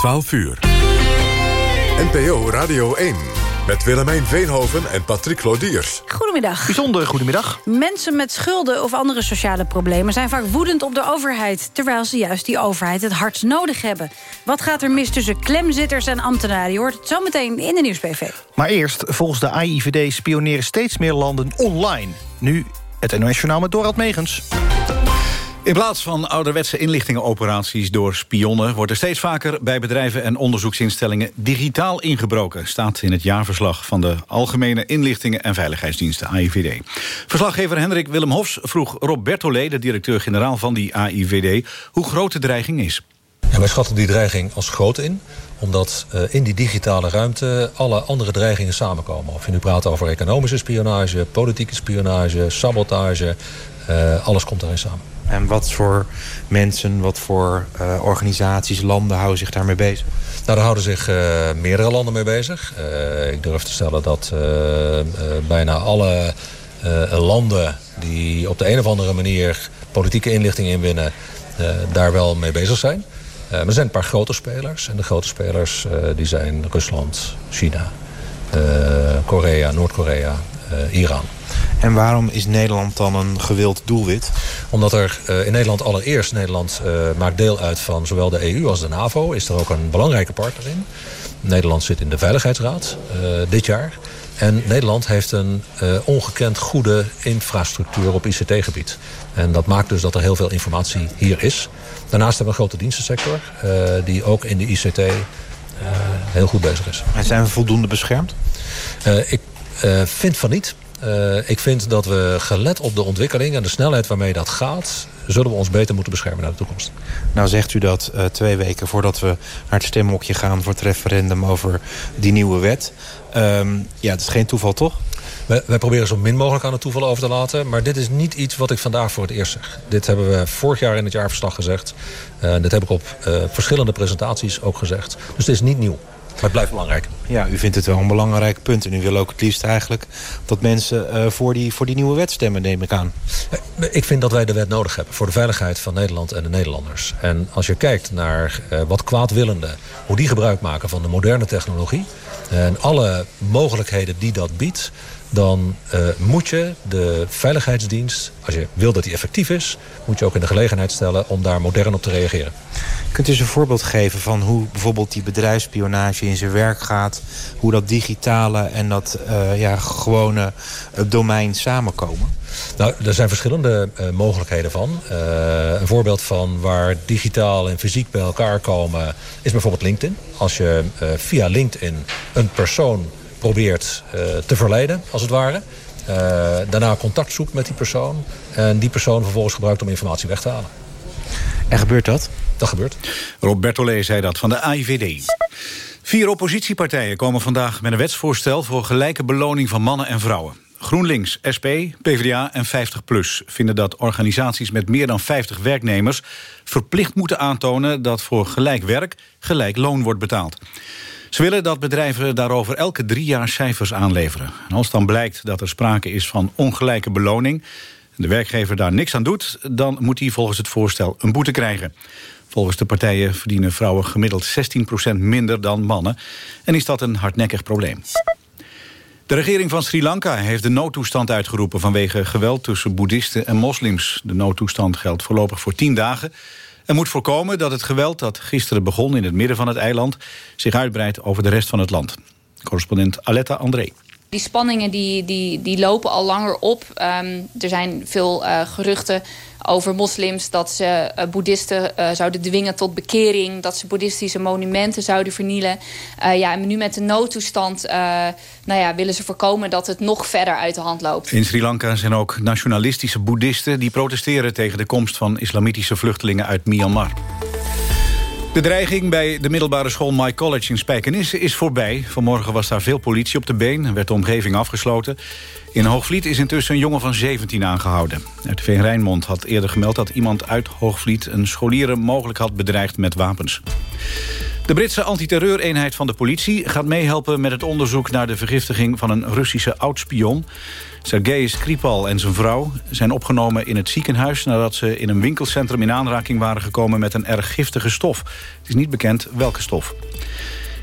12 uur. NPO Radio 1. Met Willemijn Veenhoven en Patrick Lodiers. Goedemiddag. Bijzonder goedemiddag. Mensen met schulden of andere sociale problemen... zijn vaak woedend op de overheid... terwijl ze juist die overheid het hardst nodig hebben. Wat gaat er mis tussen klemzitters en ambtenaren? Je hoort het zometeen in de Nieuwsbv. Maar eerst, volgens de AIVD spioneren steeds meer landen online. Nu het NOS Journaal met Dorald Megens. In plaats van ouderwetse inlichtingenoperaties door spionnen... wordt er steeds vaker bij bedrijven en onderzoeksinstellingen digitaal ingebroken... staat in het jaarverslag van de Algemene Inlichtingen en Veiligheidsdiensten, AIVD. Verslaggever Hendrik Willem Hofs vroeg Rob Bertollet... de directeur-generaal van die AIVD, hoe groot de dreiging is. Ja, wij schatten die dreiging als groot in omdat uh, in die digitale ruimte alle andere dreigingen samenkomen. Of je nu praat over economische spionage, politieke spionage, sabotage. Uh, alles komt daarin samen. En wat voor mensen, wat voor uh, organisaties, landen houden zich daarmee bezig? Nou, daar houden zich uh, meerdere landen mee bezig. Uh, ik durf te stellen dat bijna alle landen die op de een of andere manier politieke inlichting inwinnen, daar wel mee bezig zijn. maar er zijn een paar grote spelers. En de grote spelers die zijn Rusland, China, Korea, Noord-Korea, Iran. En waarom is Nederland dan een gewild doelwit? Omdat er uh, in Nederland allereerst... Nederland uh, maakt deel uit van zowel de EU als de NAVO. Is er ook een belangrijke partner in. Nederland zit in de Veiligheidsraad uh, dit jaar. En Nederland heeft een ongekend goede infrastructuur op ICT-gebied. En dat maakt dus dat er heel veel informatie hier is. Daarnaast hebben we een grote dienstensector... die ook in de ICT heel goed bezig is. En zijn we voldoende beschermd? ik vind van niet. Uh, ik vind dat we gelet op de ontwikkeling en de snelheid waarmee dat gaat... zullen we ons beter moeten beschermen naar de toekomst. Nou zegt u dat uh, twee weken voordat we naar het stemhokje gaan... voor het referendum over die nieuwe wet. Um, ja, het is geen toeval, toch? Wij, wij, proberen zo min mogelijk aan het toeval over te laten. Maar dit is niet iets wat ik vandaag voor het eerst zeg. Dit hebben we vorig jaar in het jaarverslag gezegd. Uh, dit heb ik op verschillende presentaties ook gezegd. Dus het is niet nieuw. Maar het blijft belangrijk. Ja, u vindt het wel een belangrijk punt. En u wil ook het liefst eigenlijk dat mensen uh, voor, die, voor die nieuwe wet stemmen, neem ik aan. Ik vind dat wij de wet nodig hebben voor de veiligheid van Nederland en de Nederlanders. En als je kijkt naar uh, wat kwaadwillenden, hoe die gebruik maken van de moderne technologie... en alle mogelijkheden die dat biedt dan uh, moet je de veiligheidsdienst, als je wil dat die effectief is... moet je ook in de gelegenheid stellen om daar modern op te reageren. Kunt u eens een voorbeeld geven van hoe bijvoorbeeld die bedrijfsspionage in zijn werk gaat... hoe dat digitale en dat uh, ja, gewone domein samenkomen? Nou, er zijn verschillende uh, mogelijkheden van. Een voorbeeld van waar digitaal en fysiek bij elkaar komen... is bijvoorbeeld LinkedIn. Als je via LinkedIn een persoon probeert uh, te verleiden, als het ware. Uh, daarna contact zoekt met die persoon. En die persoon vervolgens gebruikt om informatie weg te halen. En gebeurt dat? Dat gebeurt. Rob Bertolet zei dat van de AIVD. Vier oppositiepartijen komen vandaag met een wetsvoorstel... voor gelijke beloning van mannen en vrouwen. GroenLinks, SP, PvdA en 50PLUS vinden dat organisaties met meer dan 50 werknemers... verplicht moeten aantonen dat voor gelijk werk gelijk loon wordt betaald. Ze willen dat bedrijven daarover elke drie jaar cijfers aanleveren. En als dan blijkt dat er sprake is van ongelijke beloning... en de werkgever daar niks aan doet... dan moet hij volgens het voorstel een boete krijgen. Volgens de partijen verdienen vrouwen gemiddeld 16% minder dan mannen. En is dat een hardnekkig probleem. De regering van Sri Lanka heeft de noodtoestand uitgeroepen... vanwege geweld tussen boeddhisten en moslims. De noodtoestand geldt voorlopig voor tien dagen... en moet voorkomen dat het geweld dat gisteren begon... in het midden van het eiland zich uitbreidt over de rest van het land. Correspondent Aletta André. Die spanningen die, die, die lopen al langer op. Um, er zijn veel uh, geruchten over moslims dat ze uh, boeddhisten uh, zouden dwingen tot bekering... dat ze boeddhistische monumenten zouden vernielen. Ja, en nu met de noodtoestand nou ja, willen ze voorkomen dat het nog verder uit de hand loopt. In Sri Lanka zijn ook nationalistische boeddhisten... die protesteren tegen de komst van islamitische vluchtelingen uit Myanmar. De dreiging bij de middelbare school My College in Spijkenisse is voorbij. Vanmorgen was daar veel politie op de been en werd de omgeving afgesloten. In Hoogvliet is intussen een jongen van 17 aangehouden. RTV Rijnmond had eerder gemeld dat iemand uit Hoogvliet... een scholieren mogelijk had bedreigd met wapens. De Britse antiterreureenheid van de politie gaat meehelpen met het onderzoek naar de vergiftiging van een Russische oudspion. Sergei Skripal en zijn vrouw zijn opgenomen in het ziekenhuis... nadat ze in een winkelcentrum in aanraking waren gekomen met een erg giftige stof. Het is niet bekend welke stof.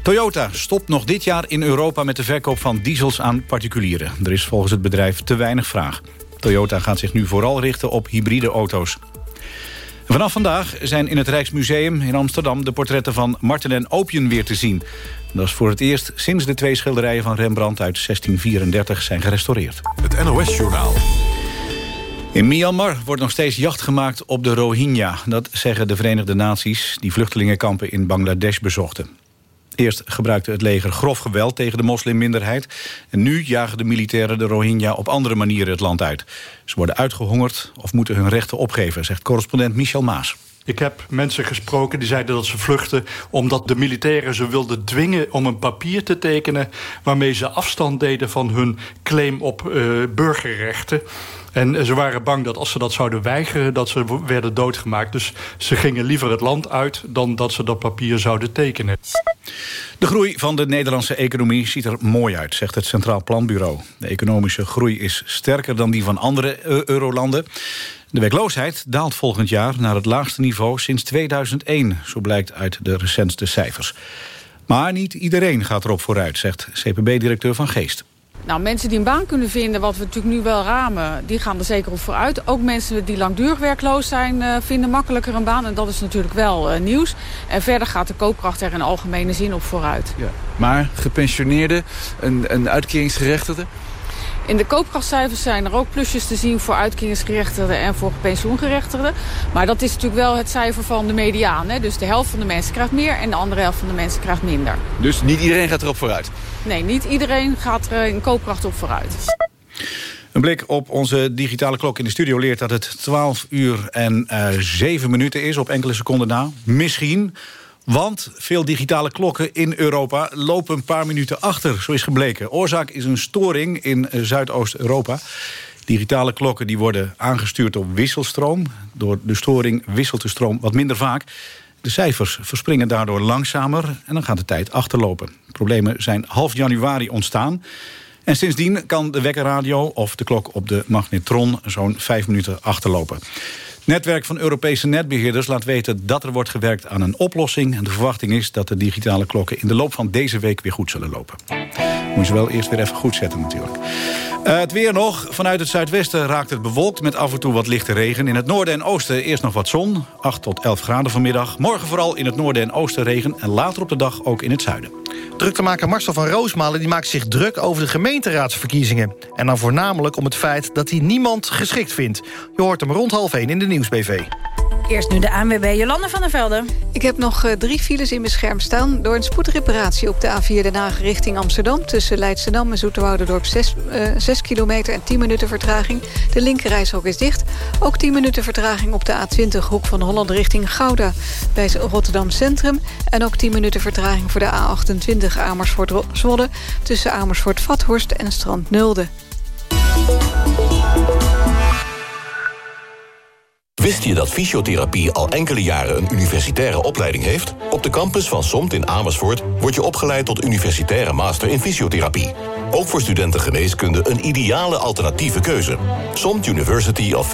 Toyota stopt nog dit jaar in Europa met de verkoop van diesels aan particulieren. Er is volgens het bedrijf te weinig vraag. Toyota gaat zich nu vooral richten op hybride auto's. Vanaf vandaag zijn in het Rijksmuseum in Amsterdam... de portretten van Marten en Opien weer te zien. Dat is voor het eerst sinds de twee schilderijen van Rembrandt uit 1634 zijn gerestaureerd. Het NOS-journaal. In Myanmar wordt nog steeds jacht gemaakt op de Rohingya. Dat zeggen de Verenigde Naties die vluchtelingenkampen in Bangladesh bezochten. Eerst gebruikte het leger grof geweld tegen de moslimminderheid. En nu jagen de militairen de Rohingya op andere manieren het land uit. Ze worden uitgehongerd of moeten hun rechten opgeven, zegt correspondent Michel Maas. Ik heb mensen gesproken die zeiden dat ze vluchten... omdat de militairen ze wilden dwingen om een papier te tekenen... waarmee ze afstand deden van hun claim op uh, burgerrechten. En ze waren bang dat als ze dat zouden weigeren... dat ze werden doodgemaakt. Dus ze gingen liever het land uit dan dat ze dat papier zouden tekenen. De groei van de Nederlandse economie ziet er mooi uit, zegt het Centraal Planbureau. De economische groei is sterker dan die van andere eurolanden. De werkloosheid daalt volgend jaar naar het laagste niveau sinds 2001... zo blijkt uit de recentste cijfers. Maar niet iedereen gaat erop vooruit, zegt CPB-directeur Van Geest. Nou, mensen die een baan kunnen vinden, wat we natuurlijk nu wel ramen... die gaan er zeker op vooruit. Ook mensen die langdurig werkloos zijn, uh, vinden makkelijker een baan. En dat is natuurlijk wel uh, nieuws. En verder gaat de koopkracht er in algemene zin op vooruit. Ja. Maar gepensioneerden, een, een uitkeringsgerechtigde... In de koopkrachtcijfers zijn er ook plusjes te zien voor uitkeringsgerechtigden en voor pensioengerechtigden. Maar dat is natuurlijk wel het cijfer van de mediaan. Hè? Dus de helft van de mensen krijgt meer en de andere helft van de mensen krijgt minder. Dus niet iedereen gaat erop vooruit? Nee, niet iedereen gaat er in koopkracht op vooruit. Een blik op onze digitale klok in de studio leert dat het 12 uur en uh, eh, 7 minuten is op enkele seconden na. Misschien want veel digitale klokken in Europa lopen een paar minuten achter, zo is gebleken. Oorzaak is een storing in eh, Zuidoost-Europa. Digitale klokken die worden aangestuurd op wisselstroom. Door de storing wisselt de stroom wat minder vaak. De cijfers verspringen daardoor langzamer en dan gaat de tijd achterlopen. Problemen zijn half januari ontstaan. En sindsdien kan de wekkerradio of de klok op de magnetron zo'n vijf minuten achterlopen netwerk van Europese netbeheerders laat weten dat er wordt gewerkt aan een oplossing. En de verwachting is dat de digitale klokken in de loop van deze week weer goed zullen lopen. Moet je wel eerst weer even goed zetten natuurlijk. Uh, het weer nog. Vanuit het zuidwesten raakt het bewolkt met af en toe wat lichte regen. In het noorden en oosten eerst nog wat zon. 8 tot 11 graden vanmiddag. Morgen vooral in het noorden en oosten regen. En later op de dag ook in het zuiden. Druktemaker Marcel van Roosmalen die maakt zich druk over de gemeenteraadsverkiezingen. En dan voornamelijk om het feit dat hij niemand geschikt vindt. Je hoort hem rond half 1 in de Nieuwsbv. Eerst nu de ANWB Jolande van der Velde. Ik heb nog uh, drie files in mijn scherm staan. Door een spoedreparatie op de A4 Den Haag richting Amsterdam... tussen Leidschendam en Zoeterwouderdorp 6, uh, 6 kilometer en 10 minuten vertraging. De linkerrijstrook is dicht. Ook 10 minuten vertraging op de A20 Hoek van Holland richting Gouda... bij Rotterdam Centrum. En ook 10 minuten vertraging voor de A28 Amersfoort-Zwolle... tussen Amersfoort-Vathorst en Strand Nulde. Wist je dat fysiotherapie al enkele jaren een universitaire opleiding heeft? Op de campus van SOMT in Amersfoort word je opgeleid tot universitaire master in fysiotherapie. Ook voor studenten geneeskunde een ideale alternatieve keuze. SOMT University of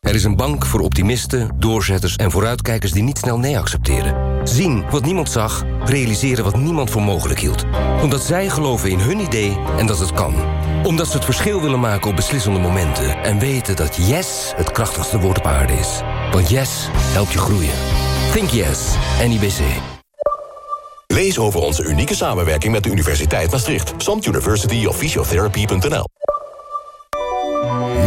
Er is een bank voor optimisten, doorzetters en vooruitkijkers die niet snel nee accepteren. Zien wat niemand zag, realiseren wat niemand voor mogelijk hield. Omdat zij geloven in hun idee en dat het kan omdat ze het verschil willen maken op beslissende momenten. En weten dat yes het krachtigste woord op aarde is. Want yes helpt je groeien. Think yes, NIBC. Lees over onze unieke samenwerking met de Universiteit Maastricht. Samt University of Physiotherapy.nl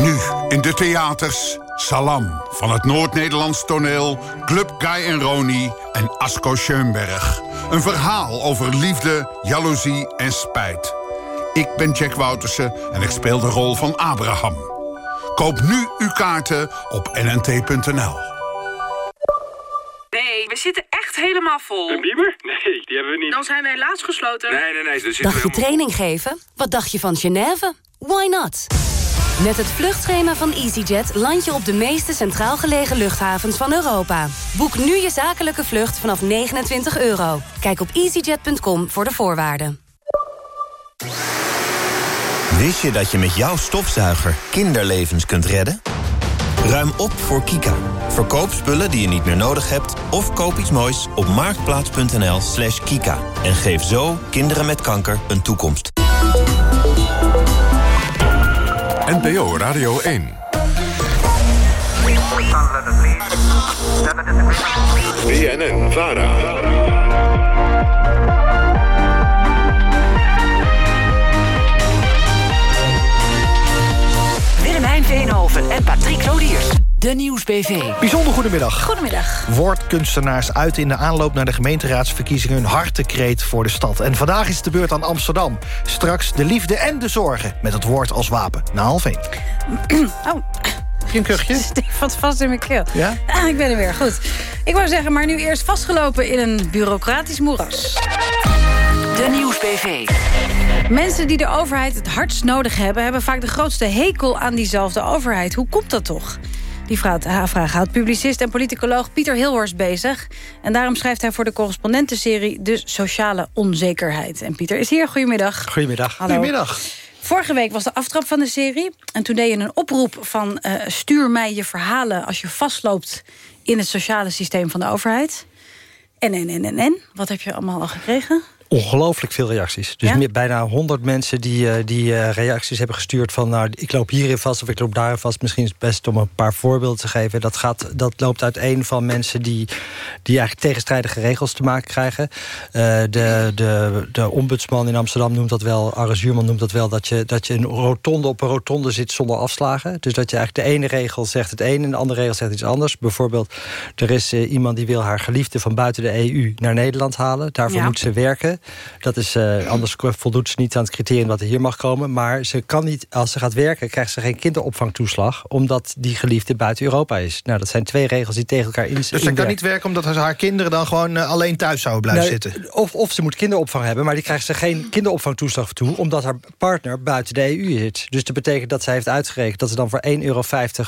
Nu in de theaters Salam van het Noord-Nederlands toneel... Club Guy en Roni en Asko Schoenberg. Een verhaal over liefde, jaloezie en spijt. Ik ben Jack Woutersen en ik speel de rol van Abraham. Koop nu uw kaarten op nnt.nl. Nee, we zitten echt helemaal vol. Een bieber? Nee, die hebben we niet. Dan zijn we helaas gesloten. Nee, nee, nee. Dacht je training geven? Wat dacht je van Genève? Why not? Met het vluchtschema van EasyJet land je op de meeste centraal gelegen luchthavens van Europa. Boek nu je zakelijke vlucht vanaf 29 euro. Kijk op easyjet.com voor de voorwaarden. Wist je dat je met jouw stofzuiger kinderlevens kunt redden? Ruim op voor Kika. Verkoop spullen die je niet meer nodig hebt... of koop iets moois op marktplaats.nl slash kika. En geef zo kinderen met kanker een toekomst. NPO Radio 1. BNN Vara. Willemijn Veenhoven en Patrick Lodiers. De Nieuwsbv. Bijzonder goedemiddag. Goedemiddag. Woordkunstenaars uit in de aanloop naar de gemeenteraadsverkiezingen... hun hartekreet voor de stad. En vandaag is het de beurt aan Amsterdam. Straks de liefde en de zorgen, met het woord als wapen. Na half één. oh. Heb je een kuchje? Wat vast in mijn keel. Ja? Ah, ik ben er weer, goed. Ik wou zeggen, maar nu eerst vastgelopen in een bureaucratisch moeras. De Nieuwsbv. Mensen die de overheid het hardst nodig hebben... hebben vaak de grootste hekel aan diezelfde overheid. Hoe komt dat toch? Die vraag, vraag houdt publicist en politicoloog Pieter Hilhorst bezig. En daarom schrijft hij voor de correspondentenserie... De Sociale Onzekerheid. En Pieter is hier. Goedemiddag. Goedemiddag. Hallo. Goedemiddag. Vorige week was de aftrap van de serie. En toen deed je een oproep van... eh, stuur mij je verhalen als je vastloopt... in het sociale systeem van de overheid. En, en, en, en, en. Wat heb je allemaal al gekregen? Ongelooflijk veel reacties. Dus Ja? meer, bijna 100 mensen die, eh, die eh, reacties hebben gestuurd van... nou, ik loop hierin vast of ik loop daarin vast. Misschien is het best om een paar voorbeelden te geven. Dat, gaat, dat loopt uiteen van mensen die, die eigenlijk tegenstrijdige regels te maken krijgen. Eh, de, de, de ombudsman in Amsterdam noemt dat wel, Arre Zuurman noemt dat wel... dat je, dat je een rotonde op een rotonde zit zonder afslagen. Dus dat je eigenlijk de ene regel zegt het een en de andere regel zegt iets anders. Bijvoorbeeld, er is iemand die wil haar geliefde van buiten de EU naar Nederland halen. Daarvoor Ja. moet ze werken. Dat is, eh, anders voldoet ze niet aan het criterium dat er hier mag komen. Maar ze kan niet, als ze gaat werken, krijgt ze geen kinderopvangtoeslag. Omdat die geliefde buiten Europa is. Nou, dat zijn twee regels die tegen elkaar in Dus ze kan niet werken omdat haar kinderen dan gewoon eh, alleen thuis zouden blijven zitten. Of, of ze moet kinderopvang hebben, maar die krijgt ze geen kinderopvangtoeslag toe... omdat haar partner buiten de EU zit. Dus dat betekent dat zij heeft uitgerekend... dat ze dan voor 1,50 euro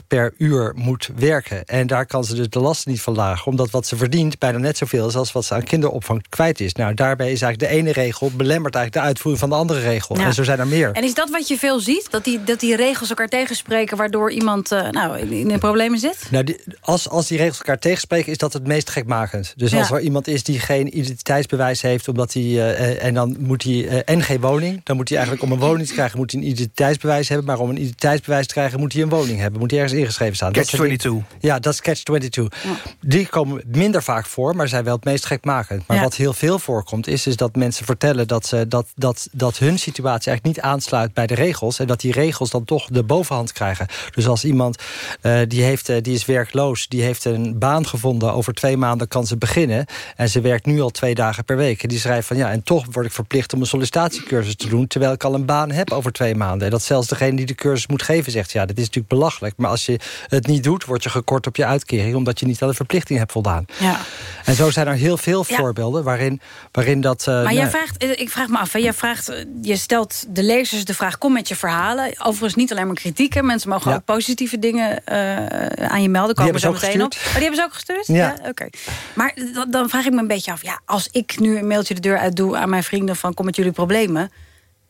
per uur moet werken. En daar kan ze dus de lasten niet van lagen. Omdat wat ze verdient bijna net zoveel is... als wat ze aan kinderopvang kwijt is. Nou, daarbij is eigenlijk de ene regel... belemmert eigenlijk de uitvoering van de andere regel. Ja. En zo zijn er meer. En is dat wat je veel ziet? Dat die, dat die regels elkaar tegenspreken... waardoor iemand eh, nou, in, in de problemen zit? Nou, die- als, als die regels elkaar tegenspreken, is dat het meest gekmakend. Dus Ja. als er iemand is die geen identiteitsbewijs heeft, omdat hij. eh, eh, en dan moet hij. eh, en geen woning. Dan moet hij eigenlijk om een woning te krijgen, moet hij een identiteitsbewijs hebben. Maar om een identiteitsbewijs te krijgen, moet hij een woning hebben. Moet hij ergens ingeschreven staan. Dat zijn die- Catch-22. Ja, dat is catch 22. Die komen minder vaak voor, maar zijn wel het meest gekmakend. Maar Ja. wat heel veel voorkomt, is dus dat mensen vertellen dat, ze, dat, dat, dat hun situatie eigenlijk niet aansluit bij de regels. En dat die regels dan toch de bovenhand krijgen. Dus als iemand eh, die, heeft, eh, die is werkloos, die heeft een baan gevonden. Over twee maanden kan ze beginnen. En ze werkt nu al twee dagen per week. En die schrijft van ja, en toch word ik verplicht om een sollicitatiecursus te doen. Terwijl ik al een baan heb over twee maanden. En dat zelfs degene die de cursus moet geven zegt ja, dat is natuurlijk belachelijk. Maar als je het niet doet, word je gekort op je uitkering. Omdat je niet aan de verplichting hebt voldaan. Ja. En zo zijn er heel veel Ja. voorbeelden waarin, waarin dat... eh, Maar nou, jij vraagt, eh, ik vraag me af, hè, jij vraagt, eh, je stelt de lezers de vraag... kom met je verhalen. Overigens niet alleen maar kritieken. Mensen mogen Ja. ook positieve dingen eh, aan je melden. Komen hebben zo ze ook meteen op. gestuurd. Oh, die hebben ze ook gestuurd? Ja. Oké. Maar dan, vraag ik me een beetje af... Ja, als ik nu een mailtje de deur uit doe aan mijn vrienden... van kom met jullie problemen...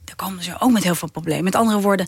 dan komen ze ook met heel veel problemen. Met andere woorden,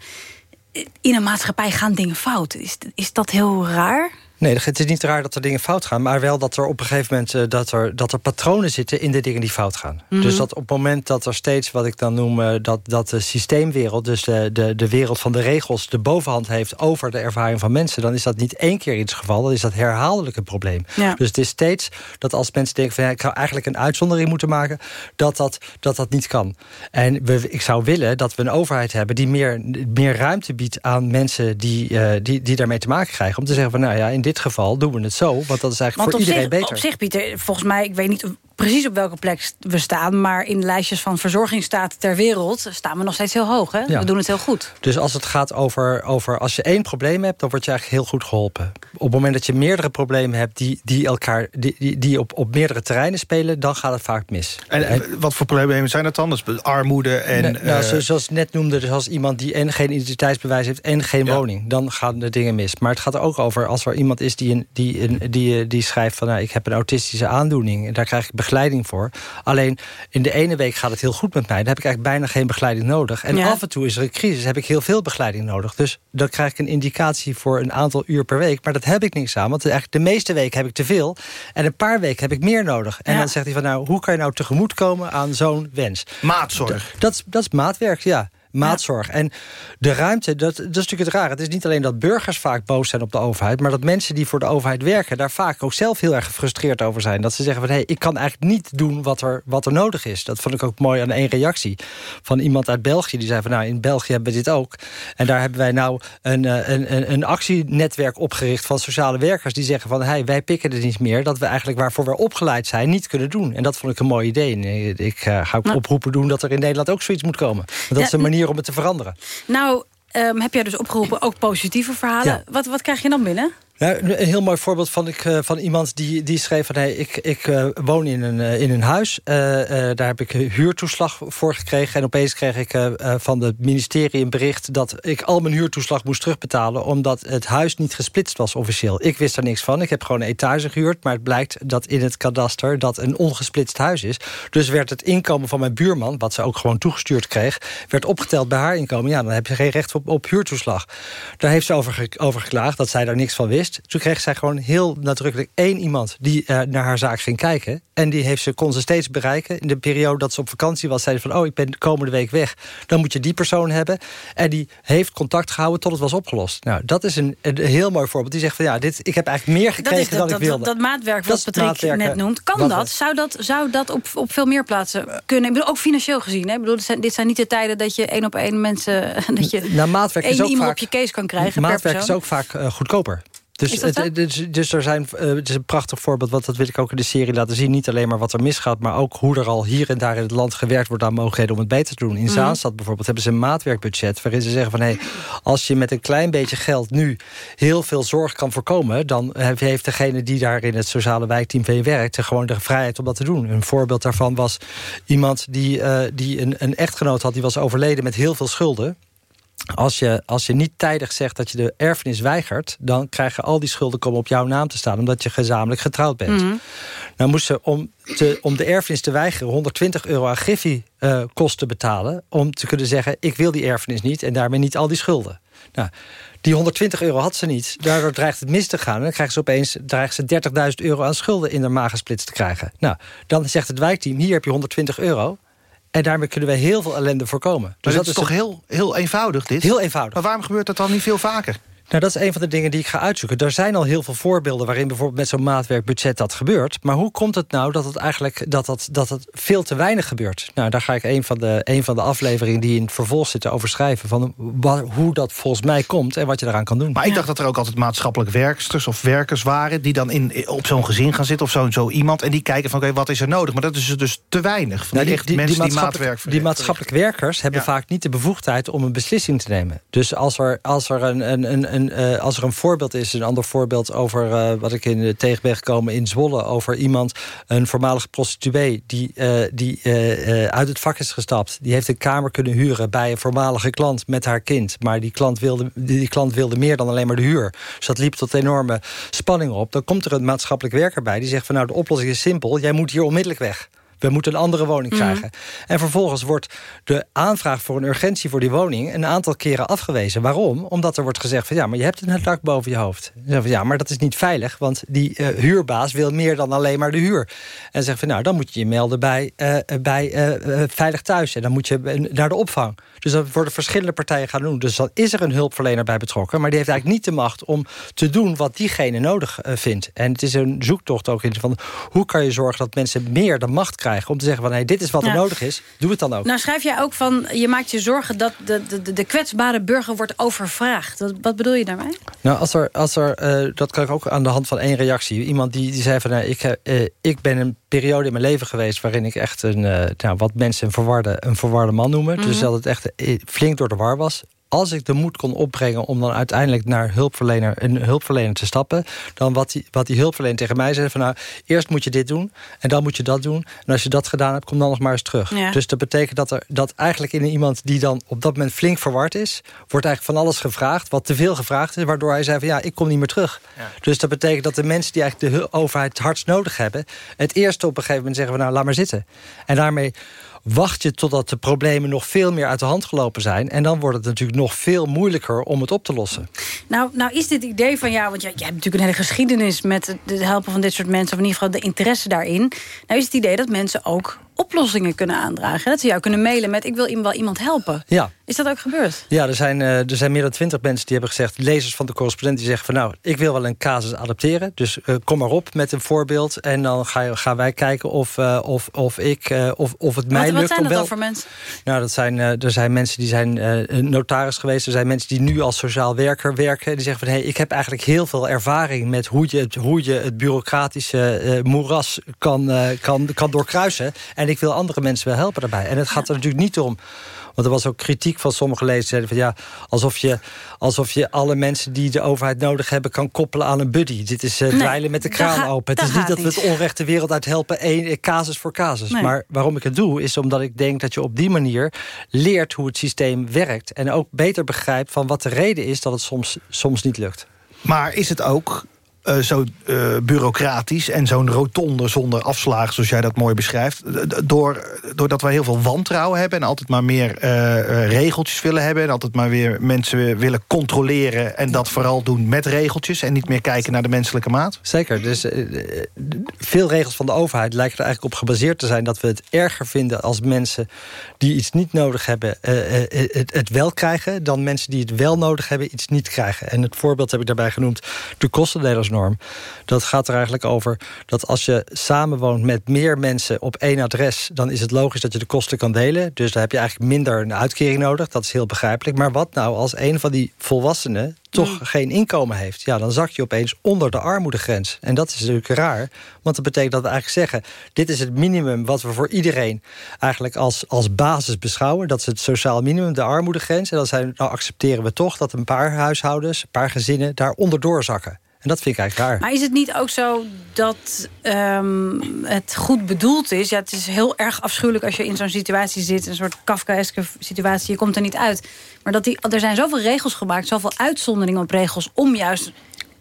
eh, in een maatschappij gaan dingen fout. Is, is dat heel raar? Nee, het is niet raar dat er dingen fout gaan. Maar wel dat er op een gegeven moment eh, dat er, dat er patronen zitten in de dingen die fout gaan. Mhm. Dus dat op het moment dat er steeds, wat ik dan noem, eh, dat, dat de systeemwereld, dus de, de, de wereld van de regels, de bovenhand heeft over de ervaring van mensen, dan is dat niet één keer iets geval, dan is dat herhaaldelijk een probleem. Ja. Dus het is steeds dat als mensen denken van ja, ik zou eigenlijk een uitzondering moeten maken, dat dat, dat, dat niet kan. En we, ik zou willen dat we een overheid hebben die meer, meer ruimte biedt aan mensen die, eh, die, die daarmee te maken krijgen. Om te zeggen van nou ja, in dit geval doen we het zo, want dat is eigenlijk Want voor iedereen zich, beter. op zich, Pieter, volgens mij, ik weet niet precies op welke plek we staan... maar in de lijstjes van verzorgingsstaten ter wereld... staan we nog steeds heel hoog. Hè? Ja. We doen het heel goed. Dus als het gaat over, over... als je één probleem hebt, dan word je eigenlijk heel goed geholpen. Op het moment dat je meerdere problemen hebt... die, die, elkaar, die, die, die op, op meerdere terreinen spelen... dan gaat het vaak mis. En, wat voor problemen zijn dat dan? Dus armoede en... Nee, nou, eh, zo- zoals ik net noemde, dus als iemand die en geen identiteitsbewijs heeft... en geen woning, dan gaan de dingen mis. Maar het gaat er ook over als er iemand is die, een, die, een, die, eh, die schrijft van... Nou, ik heb een autistische aandoening en daar krijg ik begeleiding voor. Alleen in de ene week gaat het heel goed met mij. Dan heb ik eigenlijk bijna geen begeleiding nodig. En Ja. af en toe is er een crisis, heb ik heel veel begeleiding nodig. Dus dan krijg ik een indicatie voor een aantal uur per week. Maar dat heb ik niks aan, want eigenlijk de meeste weken heb ik te veel. En een paar weken heb ik meer nodig. En Ja. dan zegt hij van, nou, hoe kan je nou tegemoetkomen aan zo'n wens? Maatzorg. Dat, is- dat is maatwerk, ja. Maatzorg. En de ruimte, dat, dat is natuurlijk het raar. Het is niet alleen dat burgers vaak boos zijn op de overheid... maar dat mensen die voor de overheid werken... daar vaak ook zelf heel erg gefrustreerd over zijn. Dat ze zeggen van, hé, hey, ik kan eigenlijk niet doen wat er, wat er nodig is. Dat vond ik ook mooi aan één reactie van iemand uit België. Die zei van, nou, in België hebben we dit ook. En daar hebben wij nou een, eh, een, een, een actienetwerk opgericht... van sociale werkers die zeggen van... Hey, wij pikken het niet meer, dat we eigenlijk waarvoor we opgeleid zijn... niet kunnen doen. En dat vond ik een mooi idee. En ik eh, ga ook oproepen doen dat er in Nederland ook zoiets moet komen. Want dat Ja, is een manier om het te veranderen. Nou, ehm, heb jij dus opgeroepen ook positieve verhalen. Ja. Wat, wat krijg je dan binnen? Nou, een heel mooi voorbeeld van, ik, eh, van iemand die, die schreef van... Hey, ik, ik eh, woon in een, eh, in een huis, daar heb ik huurtoeslag voor gekregen... en opeens kreeg ik van het ministerie een bericht... dat ik al mijn huurtoeslag moest terugbetalen... omdat het huis niet gesplitst was officieel. Ik wist er niks van, ik heb gewoon een etage gehuurd... maar het blijkt dat in het kadaster dat een ongesplitst huis is. Dus werd het inkomen van mijn buurman... wat ze ook gewoon toegestuurd kreeg... werd opgeteld bij haar inkomen. Ja, dan heb je geen recht op, op huurtoeslag. Daar heeft ze over, over geklaagd dat zij daar niks van wist. Toen kreeg zij gewoon heel nadrukkelijk één iemand... die eh, naar haar zaak ging kijken. En die heeft ze, kon ze steeds bereiken. In de periode dat ze op vakantie was, zei ze van... oh, ik ben de komende week weg. Dan moet je die persoon hebben. En die heeft contact gehouden tot het was opgelost. Nou, dat is een, een heel mooi voorbeeld. Die zegt van ja, dit, ik heb eigenlijk meer Dat gekregen is dat, dan dat, ik wilde. dat, maatwerk Dat wat is Patrick net noemt. Kan Wat dat? Zou dat, zou dat op, op veel meer plaatsen kunnen? Ik bedoel, ook financieel gezien. Hè? Ik bedoel, dit, zijn, dit zijn niet de tijden dat je één op één mensen... dat je Nou, maatwerk is één ook iemand vaak, op je case kan krijgen Maatwerk is ook vaak eh, goedkoper. Dus, het- dus, dus er zijn, eh, het is een prachtig voorbeeld, wat dat wil ik ook in de serie laten zien. Niet alleen maar wat er misgaat, maar ook hoe er al hier en daar in het land gewerkt wordt aan mogelijkheden om het beter te doen. In Mhm. Zaanstad bijvoorbeeld hebben ze een maatwerkbudget waarin ze zeggen van hé, als je met een klein beetje geld nu heel veel zorg kan voorkomen, dan heeft degene die daar in het sociale wijkteam van je werkt er gewoon de vrijheid om dat te doen. Een voorbeeld daarvan was iemand die, eh, die een, een echtgenoot had, die was overleden met heel veel schulden. Als je, als je niet tijdig zegt dat je de erfenis weigert... dan krijgen al die schulden komen op jouw naam te staan... omdat je gezamenlijk getrouwd bent. Mhm. Nou moest ze om, te, om de erfenis te weigeren... 120 euro aan griffiekosten betalen... om te kunnen zeggen, ik wil die erfenis niet... en daarmee niet al die schulden. Nou, die 120 euro had ze niet. Daardoor dreigt het mis te gaan. En dan krijgt ze opeens dreigt ze 30.000 euro aan schulden... in de maag gesplitst te krijgen. Nou, dan zegt het wijkteam, hier heb je 120 euro... En daarmee kunnen we heel veel ellende voorkomen. Dus dat is een- toch heel, heel eenvoudig, dit? Heel eenvoudig. Maar waarom gebeurt dat dan niet veel vaker? Nou, dat is een van de dingen die ik ga uitzoeken. Er zijn al heel veel voorbeelden waarin bijvoorbeeld met zo'n maatwerkbudget dat gebeurt. Maar hoe komt het nou dat het eigenlijk dat dat, dat het veel te weinig gebeurt? Nou, daar ga ik een van de, een van de afleveringen die in het vervolg zitten over schrijven. Van hoe dat volgens mij komt en wat je eraan kan doen. Maar ik dacht dat er ook altijd maatschappelijk werksters of werkers waren... die dan in, op zo'n gezin gaan zitten of zo, zo iemand... en die kijken van, oké, wat is er nodig? Maar dat is dus te weinig. Van Nou, die, echt mensen die maatwerk die verrichten. maatschappelijk werkers hebben Ja. vaak niet de bevoegdheid om een beslissing te nemen. Dus als er, als er, een, een, een, eh, als er een voorbeeld is, een ander voorbeeld over eh, wat ik in de tegen ben gekomen in Zwolle, over iemand, een voormalige prostituee, die, eh, die uit het vak is gestapt. Die heeft een kamer kunnen huren bij een voormalige klant met haar kind. Maar die klant wilde, die klant wilde meer dan alleen maar de huur. Dus dat liep tot enorme spanning op. Dan komt er een maatschappelijk werker bij die zegt van nou de oplossing is simpel, jij moet hier onmiddellijk weg. We moeten een andere woning Mhm. krijgen. En vervolgens wordt de aanvraag voor een urgentie voor die woning... een aantal keren afgewezen. Waarom? Omdat er wordt gezegd van ja, maar je hebt een dak boven je hoofd. Van, ja, maar dat is niet veilig, want die eh, huurbaas wil meer dan alleen maar de huur. En zeggen van nou, dan moet je je melden bij, eh, bij eh, Veilig Thuis. En dan moet je naar de opvang. Dus dat worden verschillende partijen gaan doen. Dus dan is er een hulpverlener bij betrokken. Maar die heeft eigenlijk niet de macht om te doen wat diegene nodig vindt. En het is een zoektocht ook in van hoe kan je zorgen dat mensen meer de macht krijgen krijgen... om te zeggen van hey, dit is wat er nodig is, doe het dan ook. Nou schrijf jij ook van, je maakt je zorgen dat de, de, de, kwetsbare burger wordt overvraagd. Wat, wat bedoel je daarmee? Nou, als er, als er, eh, dat kan ik ook aan de hand van één reactie. Iemand die, die zei van, nou, ik, heb, eh, ik ben een periode in mijn leven geweest... waarin ik echt een, eh, nou, wat mensen een verwarde, een verwarde man noemen. Mhm. Dus dat het echt flink door de war was. Als ik de moed kon opbrengen om dan uiteindelijk naar hulpverlener, een hulpverlener te stappen... dan wat die, wat die hulpverlener tegen mij zei van... nou, eerst moet je dit doen en dan moet je dat doen. En als je dat gedaan hebt, kom dan nog maar eens terug. Ja. Dus dat betekent dat, er, dat eigenlijk in iemand die dan op dat moment flink verward is... wordt eigenlijk van alles gevraagd, wat te veel gevraagd is... waardoor hij zei van ja, ik kom niet meer terug. Dus dat betekent dat de mensen die eigenlijk de overheid het hardst nodig hebben... het eerste op een gegeven moment zeggen van nou, laat maar zitten. En daarmee wacht je totdat de problemen nog veel meer uit de hand gelopen zijn. En dan wordt het natuurlijk nog veel moeilijker om het op te lossen. Nou, nou is dit idee van jou, want jij, jij hebt natuurlijk een hele geschiedenis met het helpen van dit soort mensen, of in ieder geval de interesse daarin. Nou is het idee dat mensen ook oplossingen kunnen aandragen. Dat ze jou kunnen mailen met ik wil iemand wel iemand helpen. Ja. Is dat ook gebeurd? Ja, er zijn, eh, er zijn meer dan twintig mensen die hebben gezegd... lezers van de correspondent die zeggen van... nou, ik wil wel een casus adapteren. Dus eh, kom maar op met een voorbeeld. En dan ga gaan wij kijken of, eh, of, of, ik, of, of het mij Wat, lukt wat zijn dat wel... dan voor mensen? Nou, dat zijn, er zijn mensen die zijn notaris geweest. Er zijn mensen die nu als sociaal werker werken. Die zeggen van, hé, hey, ik heb eigenlijk heel veel ervaring... met hoe je het, hoe je het bureaucratische moeras kan, kan, kan doorkruisen. En ik wil andere mensen wel helpen daarbij. En het gaat er natuurlijk niet om... Want er was ook kritiek van sommige lezers. die zeiden van ja, alsof je, alsof je alle mensen die de overheid nodig hebben... kan koppelen aan een buddy. Dit is eh Nee, dweilen met de kraan open. Het is niet dat we het onrecht de wereld uit helpen... één eh, casus voor casus. Nee. Maar waarom ik het doe, is omdat ik denk dat je op die manier... leert hoe het systeem werkt. En ook beter begrijpt van wat de reden is... dat het soms, soms niet lukt. Maar is het ook eh, zo eh, bureaucratisch en zo'n rotonde zonder afslagen... zoals jij dat mooi beschrijft... door, doordat wij heel veel wantrouwen hebben... en altijd maar meer eh, regeltjes willen hebben... en altijd maar weer mensen willen controleren... en dat vooral doen met regeltjes... en niet meer kijken naar de menselijke maat? Zeker. Dus veel regels van de overheid lijken er eigenlijk op gebaseerd te zijn... dat we het erger vinden als mensen die iets niet nodig hebben... het, het wel krijgen, dan mensen die het wel nodig hebben... iets niet krijgen. En het voorbeeld heb ik daarbij genoemd de Dat gaat er eigenlijk over dat als je samenwoont met meer mensen op één adres... dan is het logisch dat je de kosten kan delen. Dus dan heb je eigenlijk minder een uitkering nodig. Dat is heel begrijpelijk. Maar wat nou als een van die volwassenen toch geen inkomen heeft... ja, dan zak je opeens onder de armoedegrens. En dat is natuurlijk raar, want dat betekent dat we eigenlijk zeggen... dit is het minimum wat we voor iedereen eigenlijk als, als basis beschouwen. Dat is het sociaal minimum, de armoedegrens. En dan zijn, nou accepteren we toch dat een paar huishoudens... een paar gezinnen daar onderdoor zakken. En dat vind ik eigenlijk raar. Maar is het niet ook zo dat ehm, het goed bedoeld is? Ja, het is heel erg afschuwelijk als je in zo'n situatie zit. Een soort Kafkaeske situatie, je komt er niet uit. Maar dat die, er zijn zoveel regels gemaakt, zoveel uitzonderingen op regels... om juist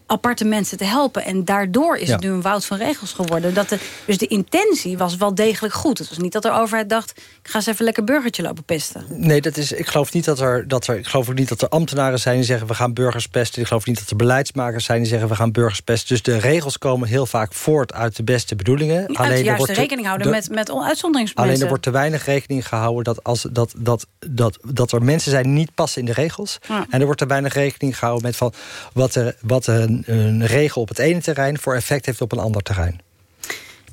aparte mensen te helpen. En daardoor is Ja. het nu een woud van regels geworden. Dat de, dus de intentie was wel degelijk goed. Het was niet dat de overheid dacht... ik ga eens even lekker burgertje lopen pesten. Nee, dat is, ik geloof niet dat er, dat er, ik geloof ook niet dat er ambtenaren zijn die zeggen we gaan burgers pesten. Ik geloof niet dat er beleidsmakers zijn die zeggen we gaan burgers pesten. Dus de regels komen heel vaak voort uit de beste bedoelingen. Uit er juist wordt rekening houden de- met, met uitzonderingsmensen. Alleen er wordt te weinig rekening gehouden dat, als, dat, dat, dat, dat er mensen zijn die niet passen in de regels. Ja. En er wordt te weinig rekening gehouden met van wat, er, wat een, een regel op het ene terrein voor effect heeft op een ander terrein.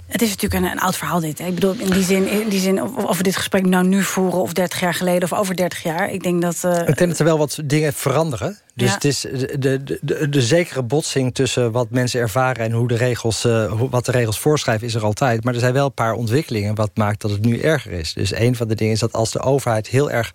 Het is natuurlijk een, een oud verhaal dit. Hè. Ik bedoel, in die zin, in die zin of, of we dit gesprek nou nu voeren... of 30 jaar geleden of over 30 jaar. Ik denk dat... eh, Ik denk dat er wel wat dingen veranderen. Dus Ja. het is de, de, de, de zekere botsing tussen wat mensen ervaren... en hoe de regels, eh, hoe- wat de regels voorschrijven is er altijd. Maar er zijn wel een paar ontwikkelingen... wat maakt dat het nu erger is. Dus een van de dingen is dat als de overheid heel erg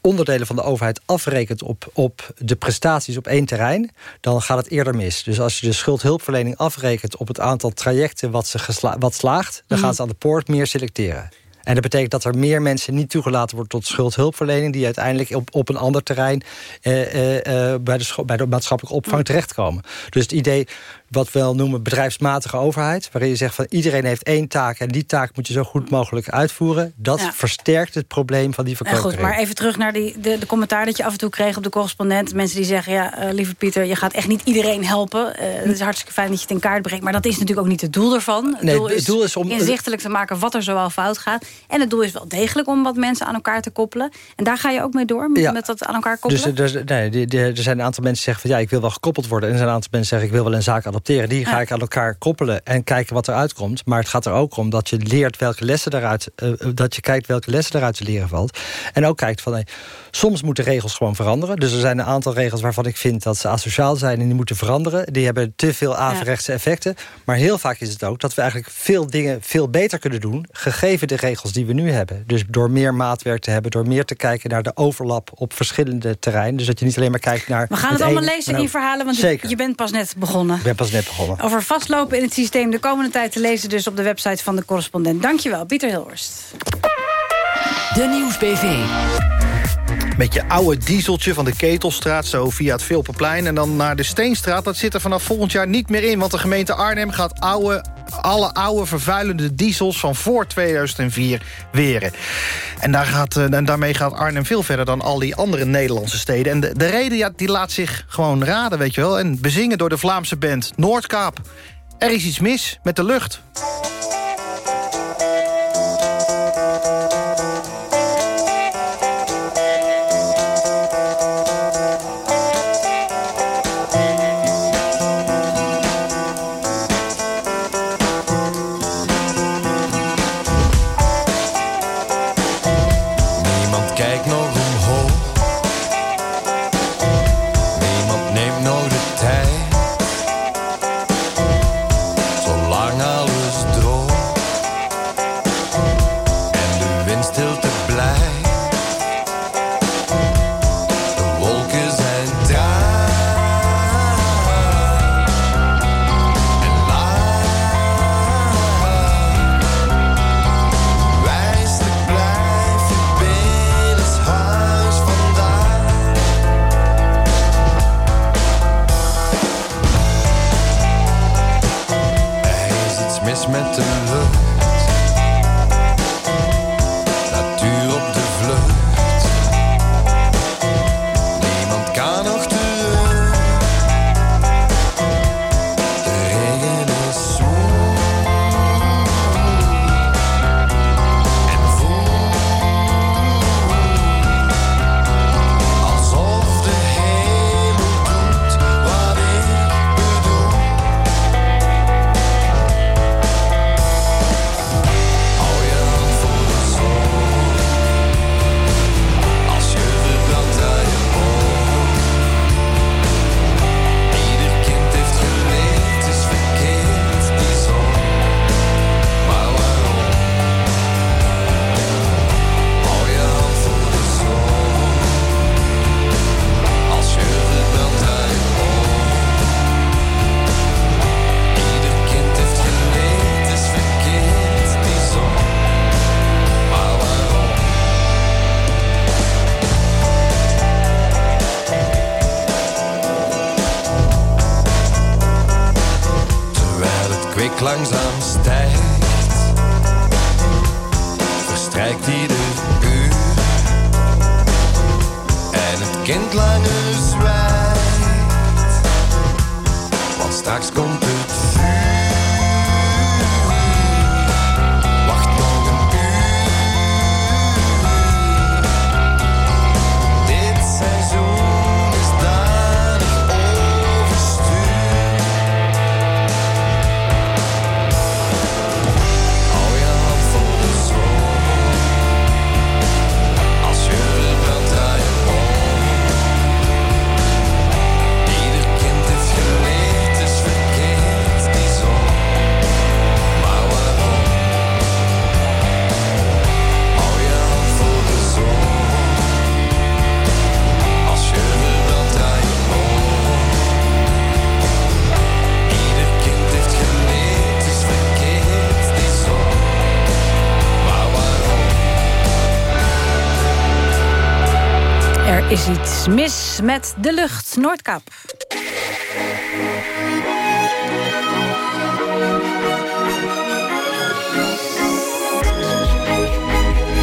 onderdelen van de overheid afrekent op, op de prestaties op één terrein, dan gaat het eerder mis. Dus als je de schuldhulpverlening afrekent op het aantal trajecten wat, ze gesla wat slaagt, dan Mhm. gaan ze aan de poort meer selecteren. En dat betekent dat er meer mensen niet toegelaten worden tot schuldhulpverlening... die uiteindelijk op, op een ander terrein eh, eh, eh, bij, de bij de maatschappelijke opvang terechtkomen. Dus het idee wat we wel noemen bedrijfsmatige overheid... waarin je zegt van iedereen heeft één taak... en die taak moet je zo goed mogelijk uitvoeren... dat Ja. versterkt het probleem van die goed, maar even terug naar die, de, de commentaar dat je af en toe kreeg op de correspondent. Mensen die zeggen, ja, eh, lieve Pieter, je gaat echt niet iedereen helpen. Eh, het is hartstikke fijn dat je het in kaart brengt. Maar dat is natuurlijk ook niet het doel ervan. Het Nee, doel, het is doel is om- inzichtelijk te maken wat er zoal fout gaat. En het doel is wel degelijk om wat mensen aan elkaar te koppelen. En daar ga je ook mee door, met, Ja. met dat aan elkaar Dus koppelen? er, er- nee, er zijn een aantal mensen die zeggen van ja, ik wil wel gekoppeld worden. En er zijn een aantal mensen die zeggen ik wil wel een zaak adopteren. Die ga ik aan elkaar koppelen en kijken wat eruit komt. Maar het gaat er ook om dat je leert welke lessen eruit... Uh, dat je kijkt welke lessen eruit te leren valt. En ook kijkt van... Hey, soms moeten regels gewoon veranderen. Dus er zijn een aantal regels waarvan ik vind dat ze asociaal zijn... en die moeten veranderen. Die hebben te veel averechtse effecten. Maar heel vaak is het ook dat we eigenlijk veel dingen veel beter kunnen doen... gegeven de regels die we nu hebben. Dus door meer maatwerk te hebben... door meer te kijken naar de overlap op verschillende terreinen. Dus dat je niet alleen maar kijkt naar... We gaan het, allemaal lezen in je verhalen, want Zeker. je bent pas net begonnen. Ik ben pas net begonnen. Over vastlopen in het systeem de komende tijd te lezen... dus op de website van de correspondent. Dankjewel, Pieter Hilhorst. De Nieuwsbv. Met je oude dieseltje van de Ketelstraat, zo via het Vilperplein... en dan naar de Steenstraat, dat zit er vanaf volgend jaar niet meer in... want de gemeente Arnhem gaat oude, alle oude vervuilende diesels van voor 2004 weren. En, daar gaat, eh, en daarmee gaat Arnhem veel verder dan al die andere Nederlandse steden. En de, de reden ja, die laat zich gewoon raden, weet je wel... en bezingen door de Vlaamse band Noordkaap. Er is iets mis met de lucht. Is iets mis met de lucht. Noordkap.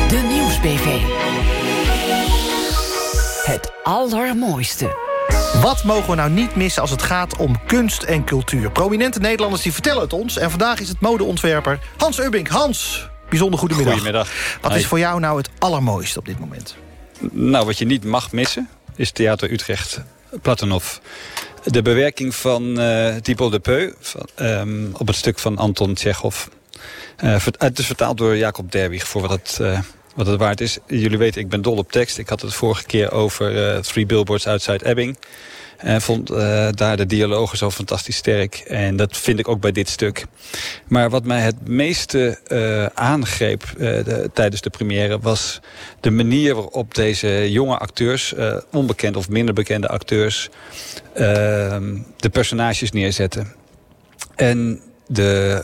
De Nieuwsbv. Het allermooiste. Wat mogen we nou niet missen als het gaat om kunst en cultuur? Prominente Nederlanders die vertellen het ons. En vandaag is het modeontwerper Hans Ubbink. Hans, bijzonder goedemiddag. Goedemiddag. Wat is voor jou nou het allermooiste op dit moment? Nou, wat je niet mag missen is Theater Utrecht, Platonov. de bewerking van uh, de Peu van, um, op het stuk van Anton Tchekhov. Uh, het is vertaald door Jacob Derwig voor wat het, wat het waard is. Jullie weten, ik ben dol op tekst. Ik had het vorige keer over Three Billboards Outside Ebbing. En vond uh, daar de dialogen zo fantastisch sterk. En dat vind ik ook bij dit stuk. Maar wat mij het meeste uh, aangreep de, tijdens de première... was de manier waarop deze jonge acteurs... onbekende of minder bekende acteurs... Ehm, de personages neerzetten. En de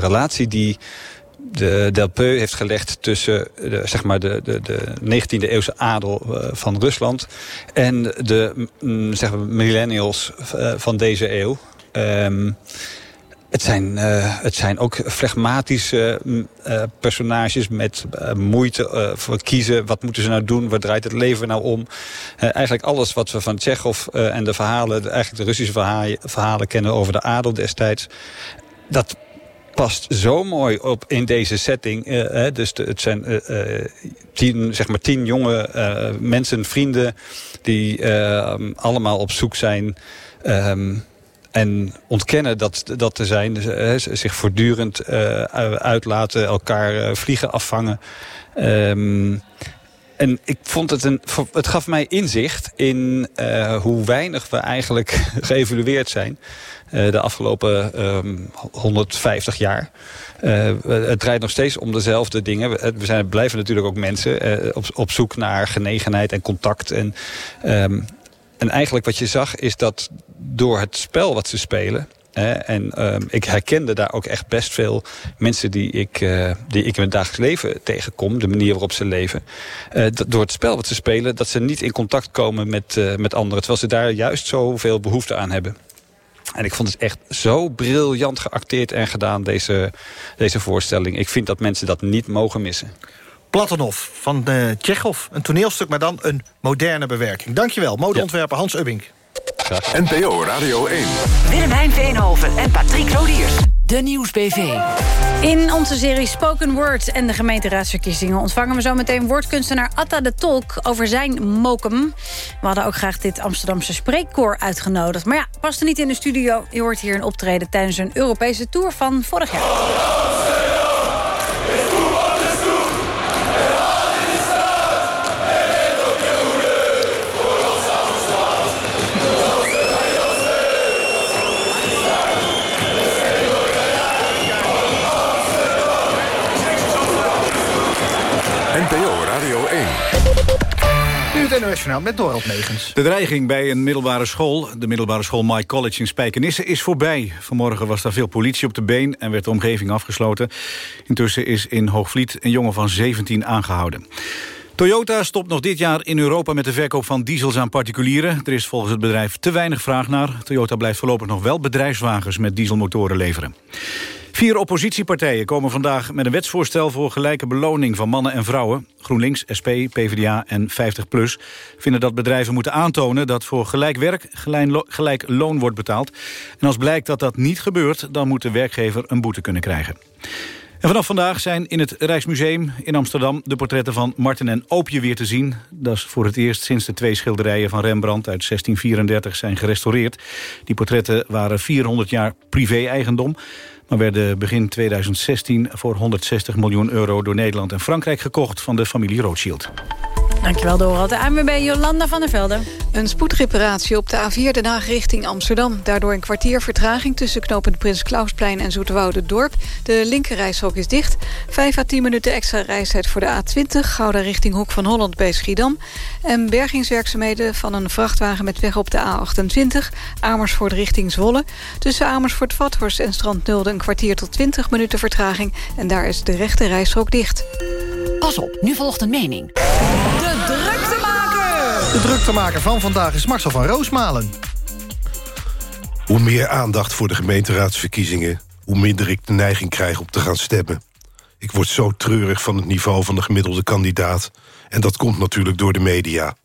relatie die de Delpeu heeft gelegd tussen de, zeg maar de, de, de 19e eeuwse adel uh, van Rusland en de mm, zeg maar millennials uh, van deze eeuw. Um, het zijn, uh, het zijn ook flegmatische uh, personages met moeite voor kiezen. Wat moeten ze nou doen? Waar draait het leven nou om? eigenlijk alles wat we van Tsjechov en de verhalen... eigenlijk de Russische verhalen, verhalen kennen over de adel destijds... dat past zo mooi op in deze setting. Uh, dus de, het zijn uh, tien, zeg maar tien jonge mensen, vrienden... die allemaal op zoek zijn... Um, en ontkennen dat, dat te zijn. Dus, zich voortdurend uitlaten, elkaar vliegen afvangen. Um, en ik vond het een. Het gaf mij inzicht in hoe weinig we eigenlijk geëvalueerd zijn. Uh, de afgelopen um, 150 jaar. Uh, het draait nog steeds om dezelfde dingen. We, zijn, blijven natuurlijk ook mensen op, op zoek naar genegenheid en contact. En, um, en eigenlijk wat je zag is dat door het spel wat ze spelen en um, ik herkende daar ook echt best veel mensen die ik, die ik in mijn dagelijks leven tegenkom. De manier waarop ze leven. Door het spel wat ze spelen, dat ze niet in contact komen met, met anderen. Terwijl ze daar juist zoveel behoefte aan hebben. En ik vond het echt zo briljant geacteerd en gedaan, deze, deze voorstelling. Ik vind dat mensen dat niet mogen missen. Platonov van uh, Tsjechov. Een toneelstuk, maar dan een moderne bewerking. Dankjewel, modeontwerper ja. Hans Ubbink. NPO Radio 1. Willemijn Veenhoven en Patrick Lodiers. De Nieuwsbv. In onze serie Spoken Word en de gemeenteraadsverkiezingen... ontvangen we zo meteen woordkunstenaar Atta de Tolk over zijn mokum. We hadden ook graag dit Amsterdamse spreekkoor uitgenodigd. Maar ja, past er niet in de studio. Je hoort hier een optreden tijdens een Europese tour van vorig jaar. Het met Dorald Megens. De dreiging bij een middelbare school, de middelbare school My College in Spijkenisse, is voorbij. Vanmorgen was daar veel politie op de been en werd de omgeving afgesloten. Intussen is in Hoogvliet een jongen van 17 aangehouden. Toyota stopt nog dit jaar in Europa met de verkoop van diesels aan particulieren. Er is volgens het bedrijf te weinig vraag naar. Toyota blijft voorlopig nog wel bedrijfswagens met dieselmotoren leveren. Vier oppositiepartijen komen vandaag met een wetsvoorstel... voor gelijke beloning van mannen en vrouwen. GroenLinks, SP, PvdA en 50PLUS vinden dat bedrijven moeten aantonen... dat voor gelijk werk gelijk loon wordt betaald. En als blijkt dat dat niet gebeurt... dan moet de werkgever een boete kunnen krijgen. En vanaf vandaag zijn in het Rijksmuseum in Amsterdam... de portretten van Martin en Oopje weer te zien. Dat is voor het eerst sinds de twee schilderijen van Rembrandt... uit 1634 zijn gerestaureerd. Die portretten waren 400 jaar privé-eigendom maar werden begin 2016 voor 160 miljoen euro door Nederland en Frankrijk gekocht van de familie Rothschild. Dankjewel, Dorot. De ANWB Jolanda van der Velde. Een spoedreparatie op de A4 Den Haag richting Amsterdam. Daardoor een kwartier vertraging tussen knopend Prins Klausplein en Zoeterwoude Dorp. De linkerrijstrook is dicht. 5 à 10 minuten extra reistijd voor de A20. Gouda richting Hoek van Holland bij Schiedam. En bergingswerkzaamheden van een vrachtwagen met weg op de A28. Amersfoort richting Zwolle. Tussen Amersfoort-Vathorst en Strand Nulde een kwartier tot 20 minuten vertraging. En daar is de rechte rijstrook dicht. Pas op, nu volgt een mening. De druktemaker! Van vandaag is Marcel van Roosmalen. Hoe meer aandacht voor de gemeenteraadsverkiezingen... hoe minder ik de neiging krijg om te gaan stemmen. Ik word zo treurig van het niveau van de gemiddelde kandidaat... en dat komt natuurlijk door de media.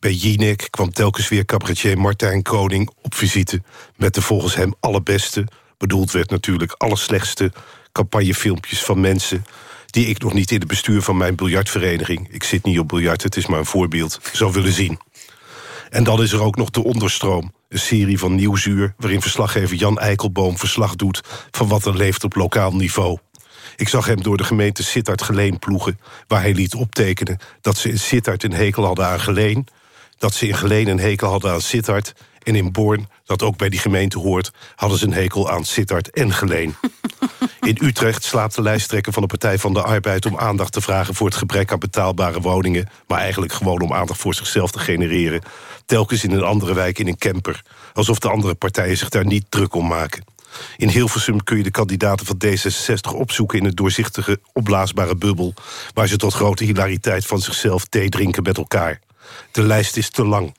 Bij Jinek kwam telkens weer cabaretier Martijn Koning op visite... met de volgens hem allerbeste, bedoeld werd natuurlijk allerslechtste... campagnefilmpjes van mensen die ik nog niet in het bestuur van mijn biljartvereniging... ik zit niet op biljart, het is maar een voorbeeld, zou willen zien. En dan is er ook nog de onderstroom. Een serie van Nieuwsuur waarin verslaggever Jan Eikelboom verslag doet... van wat er leeft op lokaal niveau. Ik zag hem door de gemeente Sittard Geleen ploegen... waar hij liet optekenen dat ze in Sittard een hekel hadden aan Geleen... dat ze in Geleen een hekel hadden aan Sittard... en in Born, dat ook bij die gemeente hoort... hadden ze een hekel aan Sittard en Geleen. In Utrecht slaapt de lijsttrekker van de Partij van de Arbeid... om aandacht te vragen voor het gebrek aan betaalbare woningen... maar eigenlijk gewoon om aandacht voor zichzelf te genereren. Telkens in een andere wijk in een camper. Alsof de andere partijen zich daar niet druk om maken. In Hilversum kun je de kandidaten van D66 opzoeken... in een doorzichtige, opblaasbare bubbel... waar ze tot grote hilariteit van zichzelf thee drinken met elkaar. De lijst is te lang.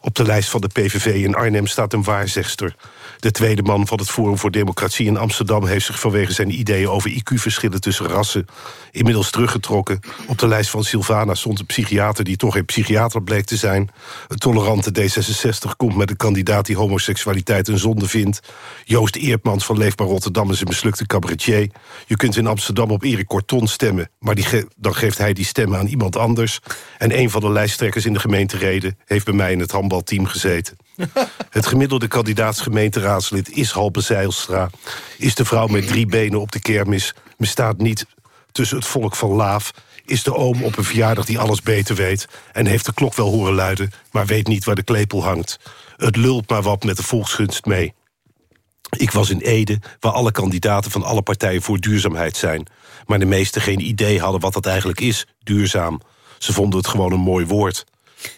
Op de lijst van de PVV in Arnhem staat een waarzegster. De tweede man van het Forum voor Democratie in Amsterdam... heeft zich vanwege zijn ideeën over IQ-verschillen tussen rassen... inmiddels teruggetrokken. Op de lijst van Sylvana stond een psychiater... die toch geen psychiater bleek te zijn. Een tolerante D66 komt met een kandidaat... die homoseksualiteit een zonde vindt. Joost Eertmans van Leefbaar Rotterdam is een mislukte cabaretier. Je kunt in Amsterdam op Erik Corton stemmen... maar die dan geeft hij die stemmen aan iemand anders. En een van de lijsttrekkers in de gemeentereden... heeft bij mij in het handbalteam gezeten. Het gemiddelde kandidaatsgemeenteraadslid is Halbe Zeilstra. Is de vrouw met drie benen op de kermis. Bestaat niet tussen het volk van Laaf. Is de oom op een verjaardag die alles beter weet. En heeft de klok wel horen luiden, maar weet niet waar de klepel hangt. Het lult maar wat met de volksgunst mee. Ik was in Ede, waar alle kandidaten van alle partijen voor duurzaamheid zijn. Maar de meesten geen idee hadden wat dat eigenlijk is, duurzaam. Ze vonden het gewoon een mooi woord.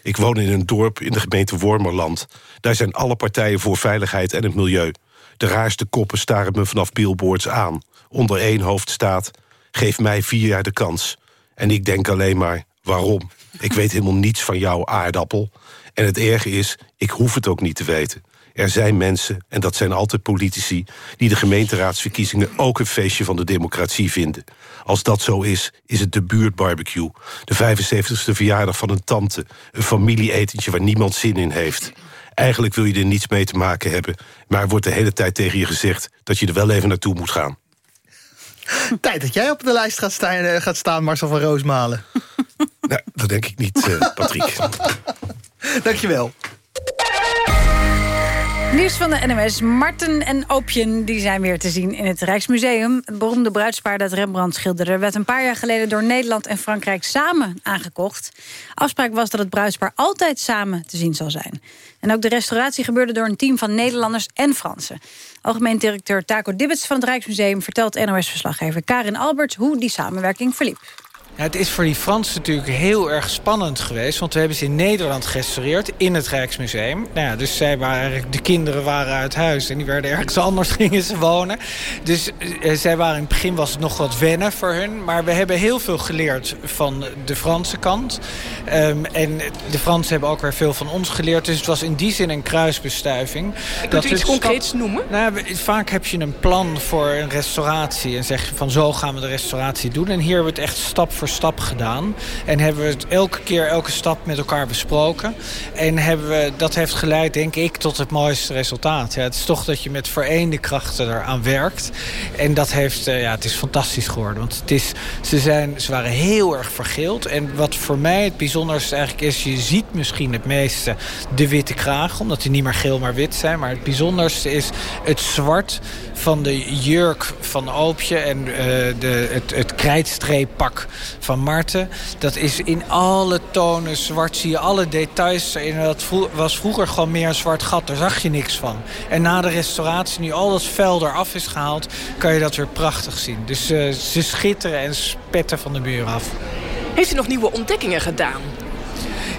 Ik woon in een dorp in de gemeente Wormerland. Daar zijn alle partijen voor veiligheid en het milieu. De raarste koppen staren me vanaf billboards aan. Onder één hoofd staat... geef mij vier jaar de kans. En ik denk alleen maar, waarom? Ik weet helemaal niets van jouw aardappel. En het erge is, ik hoef het ook niet te weten. Er zijn mensen, en dat zijn altijd politici... die de gemeenteraadsverkiezingen ook een feestje van de democratie vinden. Als dat zo is, is het de buurtbarbecue. De 75ste verjaardag van een tante. Een familieetentje waar niemand zin in heeft. Eigenlijk wil je er niets mee te maken hebben... maar er wordt de hele tijd tegen je gezegd... dat je er wel even naartoe moet gaan. Tijd dat jij op de lijst gaat staan, eh, gaat staan Marcel van Roosmalen. Nou, dat denk ik niet, uh, Patrick. Dankjewel. Nieuws van de NMS. Marten en Oopjen die zijn weer te zien in het Rijksmuseum. Het beroemde bruidspaar dat Rembrandt schilderde... werd een paar jaar geleden door Nederland en Frankrijk samen aangekocht. Afspraak was dat het bruidspaar altijd samen te zien zal zijn. En ook de restauratie gebeurde door een team van Nederlanders en Fransen. Algemeen directeur Taco Dibbets van het Rijksmuseum... vertelt NOS-verslaggever Karin Alberts hoe die samenwerking verliep. Het is voor die Fransen natuurlijk heel erg spannend geweest. Want we hebben ze in Nederland gerestaureerd in het Rijksmuseum. Nou ja, dus zij waren de kinderen waren uit huis en die werden ergens anders gingen ze wonen. Dus eh, zij waren in het begin was het nog wat wennen voor hun. Maar we hebben heel veel geleerd van de Franse kant. Um, en de Fransen hebben ook weer veel van ons geleerd. Dus het was in die zin een kruisbestuiving. Kunt u iets concreets noemen? Nou, vaak heb je een plan voor een restauratie. En zeg je van zo gaan we de restauratie doen. En hier hebben we het echt stap voor stap gedaan. En hebben we het elke keer, elke stap met elkaar besproken. En hebben we, dat heeft geleid, denk ik, tot het mooiste resultaat. Ja, het is toch dat je met vereende krachten eraan werkt. En dat heeft, uh, ja, het is fantastisch geworden. Want het is, ze, zijn, ze waren heel erg vergeeld. En wat voor mij het bijzonderste eigenlijk is... je ziet misschien het meeste de witte kraag... omdat die niet meer geel, maar wit zijn. Maar het bijzonderste is het zwart van de jurk van Oopje... en uh, de, het, het krijtstreeppak van Marten. Dat is in alle tonen zwart, zie je alle details. En dat was vroeger gewoon meer een zwart gat, daar zag je niks van. En na de restauratie, nu al dat vuil eraf is gehaald... kan je dat weer prachtig zien. Dus uh, ze schitteren en spetten van de muur af. Heeft u nog nieuwe ontdekkingen gedaan?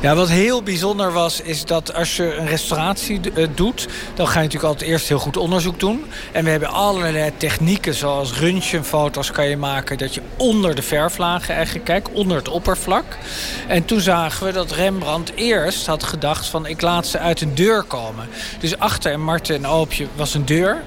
Ja, wat heel bijzonder was, is dat als je een restauratie uh, doet... dan ga je natuurlijk altijd eerst heel goed onderzoek doen. En we hebben allerlei technieken, zoals röntgenfoto's kan je maken... dat je onder de verflagen eigenlijk kijkt, onder het oppervlak. En toen zagen we dat Rembrandt eerst had gedacht van... ik laat ze uit een deur komen. Dus achter Marten en Oopje was een deur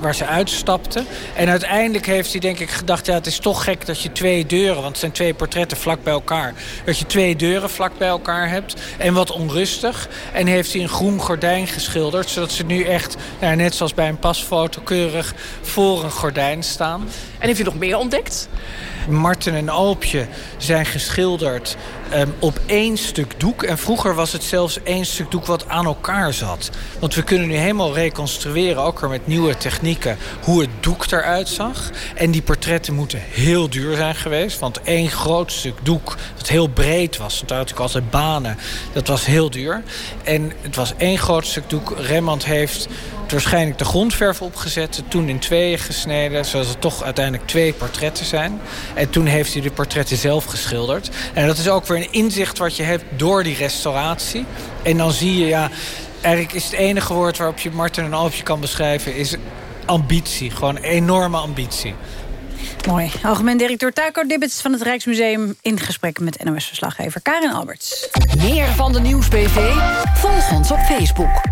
waar ze uitstapten. En uiteindelijk heeft hij denk ik gedacht... ja, het is toch gek dat je twee deuren... want het zijn twee portretten vlak bij elkaar... dat je twee deuren vlak bij elkaar hebt. En wat onrustig. En heeft hij een groen gordijn geschilderd... zodat ze nu echt, net zoals bij een pasfoto... keurig voor een gordijn staan. En heeft u nog meer ontdekt? Marten en Alpje zijn geschilderd um, op één stuk doek. En vroeger was het zelfs één stuk doek wat aan elkaar zat. Want we kunnen nu helemaal reconstrueren, ook weer met nieuwe technieken... hoe het doek eruit zag. En die portretten moeten heel duur zijn geweest. Want één groot stuk doek, dat heel breed was... want daar had ik altijd banen, dat was heel duur. En het was één groot stuk doek. Rembrandt heeft waarschijnlijk de grondverf opgezet, toen in tweeën gesneden... zodat het toch uiteindelijk twee portretten zijn. En toen heeft hij de portretten zelf geschilderd. En dat is ook weer een inzicht wat je hebt door die restauratie. En dan zie je, ja, eigenlijk is het enige woord waarop je Martin en Alpje kan beschrijven... is ambitie, gewoon enorme ambitie. Mooi. Algemeen directeur Taco Dibbets van het Rijksmuseum... in gesprek met NOS-verslaggever Karin Alberts. Meer van de Nieuwsbv? Volg ons op Facebook.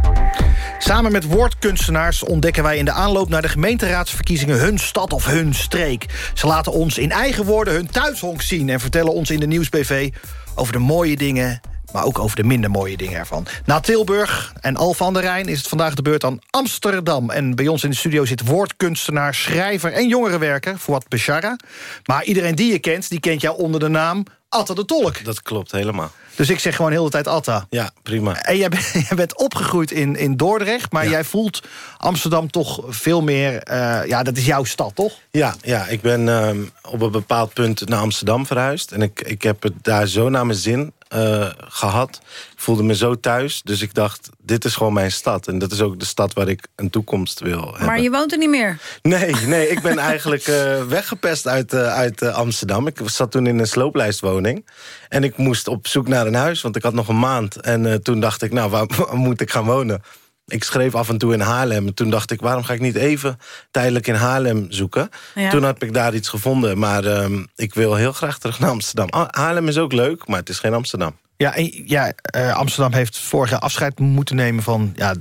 Samen met woordkunstenaars ontdekken wij in de aanloop naar de gemeenteraadsverkiezingen hun stad of hun streek. Ze laten ons in eigen woorden hun thuishonk zien en vertellen ons in de Nieuwsbv over de mooie dingen maar ook over de minder mooie dingen ervan. Na Tilburg en Al van der Rijn is het vandaag de beurt aan Amsterdam. En bij ons in de studio zit woordkunstenaar, schrijver en jongerenwerker... Fouad Beshara. Maar iedereen die je kent, die kent jou onder de naam Atta de Tolk. Dat klopt, helemaal. Dus ik zeg gewoon heel de tijd Atta. Ja, prima. En jij, bent, jij bent opgegroeid in, in Dordrecht... maar jij voelt Amsterdam toch veel meer... Uh, ja, dat is jouw stad, toch? Ja, ja ik ben uh, op een bepaald punt naar Amsterdam verhuisd. En ik, ik heb het daar zo naar mijn zin uh, gehad. Ik voelde me zo thuis. Dus ik dacht, dit is gewoon mijn stad. En dat is ook de stad waar ik een toekomst wil hebben. Maar je woont er niet meer? Nee, nee ik ben eigenlijk uh, weggepest uit, uh, uit Amsterdam. Ik zat toen in een slooplijstwoning. En ik moest op zoek naar een huis, want ik had nog een maand. En toen dacht ik, nou, waar, waar moet ik gaan wonen? ik schreef af en toe in Haarlem. En toen dacht ik, waarom ga ik niet even tijdelijk in Haarlem zoeken? Toen heb ik daar iets gevonden. Maar um, ik wil heel graag terug naar Amsterdam. Ah, Haarlem is ook leuk, maar het is geen Amsterdam. Ja, en, ja uh, Amsterdam heeft vorig jaar afscheid moeten nemen... van ja,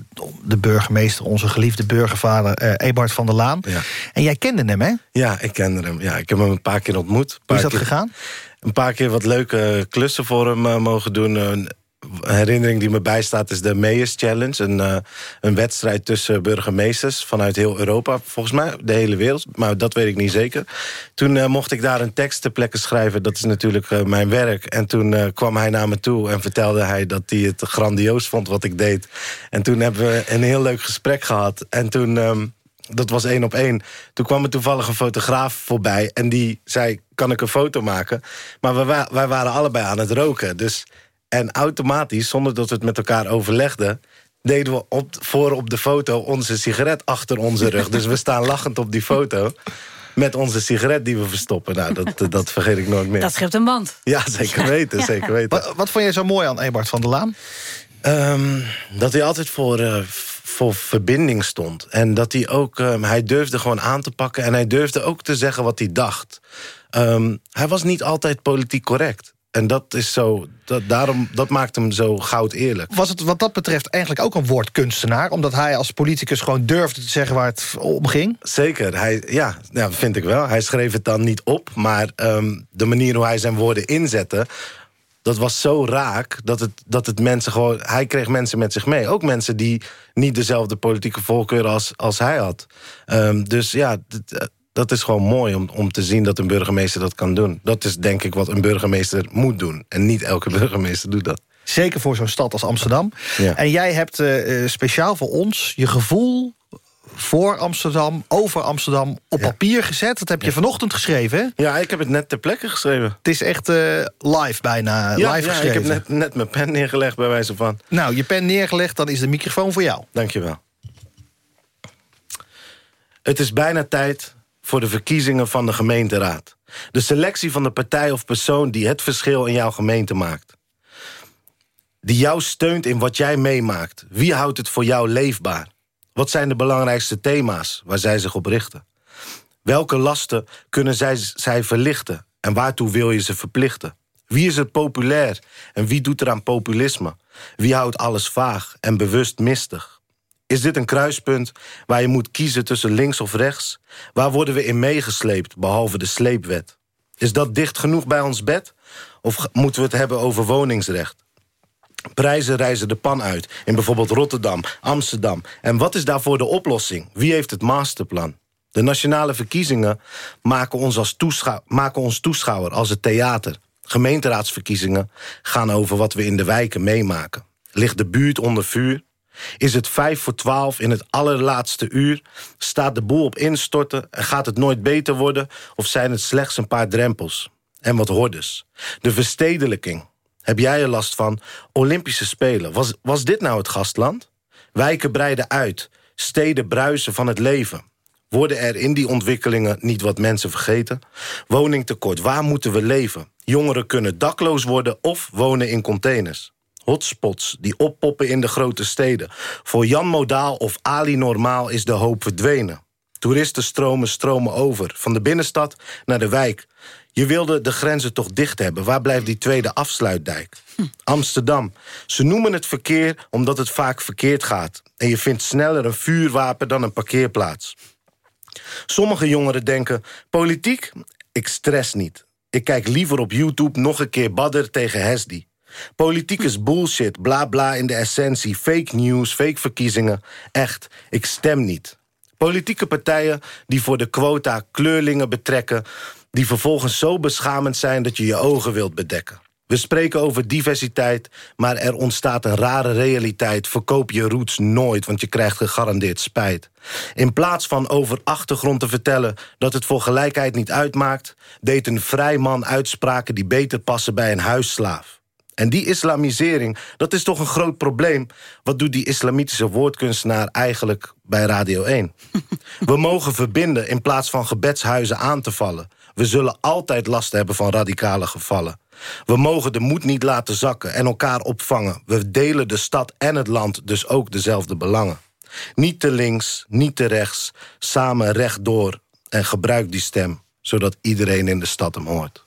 de burgemeester, onze geliefde burgervader uh, Ebert van der Laan. Ja. En jij kende hem, hè? Ja, ik kende hem. Ja, ik heb hem een paar keer ontmoet. Hoe is dat gegaan? Een paar keer wat leuke klussen voor hem uh, mogen doen een herinnering die me bijstaat is de Mayors Challenge. Een, uh, een wedstrijd tussen burgemeesters vanuit heel Europa. Volgens mij de hele wereld, maar dat weet ik niet zeker. Toen uh, mocht ik daar een tekst ter plekke schrijven. Dat is natuurlijk mijn werk. En toen kwam hij naar me toe en vertelde hij dat hij het grandioos vond wat ik deed. En toen hebben we een heel leuk gesprek gehad. En toen... Dat was één op één. Toen kwam er toevallig een fotograaf voorbij... en die zei, kan ik een foto maken? Maar wij, wij waren allebei aan het roken. Dus en automatisch, zonder dat we het met elkaar overlegden... deden we op, voor op de foto onze sigaret achter onze rug. dus we staan lachend op die foto met onze sigaret die we verstoppen. Nou, dat, dat vergeet ik nooit meer. Dat schept een band. Ja, zeker weten, zeker weten. Wat, wat, vond jij zo mooi aan Ebert van der Laan? Um, dat hij altijd voor, uh, voor verbinding stond. En dat hij ook, um, hij durfde gewoon aan te pakken... en hij durfde ook te zeggen wat hij dacht. Um, hij was niet altijd politiek correct. En dat is zo, dat, daarom, dat maakt hem zo goud eerlijk. Was het wat dat betreft eigenlijk ook een woordkunstenaar? Omdat hij als politicus gewoon durfde te zeggen waar het om ging? Zeker, hij, ja, ja vind ik wel. Hij schreef het dan niet op, maar um, de manier hoe hij zijn woorden inzette dat was zo raak dat het, dat het mensen gewoon... Hij kreeg mensen met zich mee. Ook mensen die niet dezelfde politieke voorkeur als, als hij had. Um, dus ja, dat is gewoon mooi om, om te zien dat een burgemeester dat kan doen. Dat is denk ik wat een burgemeester moet doen. En niet elke burgemeester doet dat. Zeker voor zo'n stad als Amsterdam. Ja. En jij hebt uh, speciaal voor ons je gevoel voor Amsterdam, over Amsterdam, op ja. papier gezet. Dat heb je ja. vanochtend geschreven, hè? Ja, ik heb het net ter plekke geschreven. Het is echt uh, live bijna, ja, live geschreven. ik heb net, net mijn pen neergelegd bij wijze van. Nou, je pen neergelegd, dan is de microfoon voor jou. Dankjewel. Het is bijna tijd voor de verkiezingen van de gemeenteraad. De selectie van de partij of persoon die het verschil in jouw gemeente maakt. Die jou steunt in wat jij meemaakt. Wie houdt het voor jou leefbaar? Wat zijn de belangrijkste thema's waar zij zich op richten? Welke lasten kunnen zij, zij verlichten? En waartoe wil je ze verplichten? Wie is het populair en wie doet er aan populisme? Wie houdt alles vaag en bewust mistig? Is dit een kruispunt waar je moet kiezen tussen links of rechts? Waar worden we in meegesleept, behalve de sleepwet? Is dat dicht genoeg bij ons bed? Of moeten we het hebben over woningsrecht? Prijzen reizen de pan uit in bijvoorbeeld Rotterdam, Amsterdam. En wat is daarvoor de oplossing? Wie heeft het masterplan? De nationale verkiezingen maken ons, als maken ons toeschouwer als het theater. Gemeenteraadsverkiezingen gaan over wat we in de wijken meemaken. Ligt de buurt onder vuur? Is het vijf voor twaalf in het allerlaatste uur? Staat de boel op instorten en gaat het nooit beter worden? Of zijn het slechts een paar drempels? En wat hordes? De verstedelijking. Heb jij er last van? Olympische Spelen. Was, was dit nou het gastland? Wijken breiden uit. Steden bruisen van het leven. Worden er in die ontwikkelingen niet wat mensen vergeten? Woningtekort, waar moeten we leven? Jongeren kunnen dakloos worden of wonen in containers. Hotspots die oppoppen in de grote steden. Voor Jan Modaal of Ali Normaal is de hoop verdwenen. Toeristenstromen stromen over, van de binnenstad naar de wijk. Je wilde de grenzen toch dicht hebben. Waar blijft die tweede afsluitdijk? Amsterdam. Ze noemen het verkeer omdat het vaak verkeerd gaat. En je vindt sneller een vuurwapen dan een parkeerplaats. Sommige jongeren denken, politiek? Ik stress niet. Ik kijk liever op YouTube nog een keer Badder tegen Hesdi. Politiek is bullshit, bla bla in de essentie, fake news, fake verkiezingen. Echt, ik stem niet. Politieke partijen die voor de quota kleurlingen betrekken... die vervolgens zo beschamend zijn dat je je ogen wilt bedekken. We spreken over diversiteit, maar er ontstaat een rare realiteit. Verkoop je roots nooit, want je krijgt gegarandeerd spijt. In plaats van over achtergrond te vertellen dat het voor gelijkheid niet uitmaakt... deed een vrij man uitspraken die beter passen bij een huisslaaf. En die islamisering, dat is toch een groot probleem. Wat doet die islamitische woordkunstenaar eigenlijk bij Radio 1? We mogen verbinden in plaats van gebedshuizen aan te vallen. We zullen altijd last hebben van radicale gevallen. We mogen de moed niet laten zakken en elkaar opvangen. We delen de stad en het land, dus ook dezelfde belangen. Niet te links, niet te rechts, samen rechtdoor. En gebruik die stem, zodat iedereen in de stad hem hoort.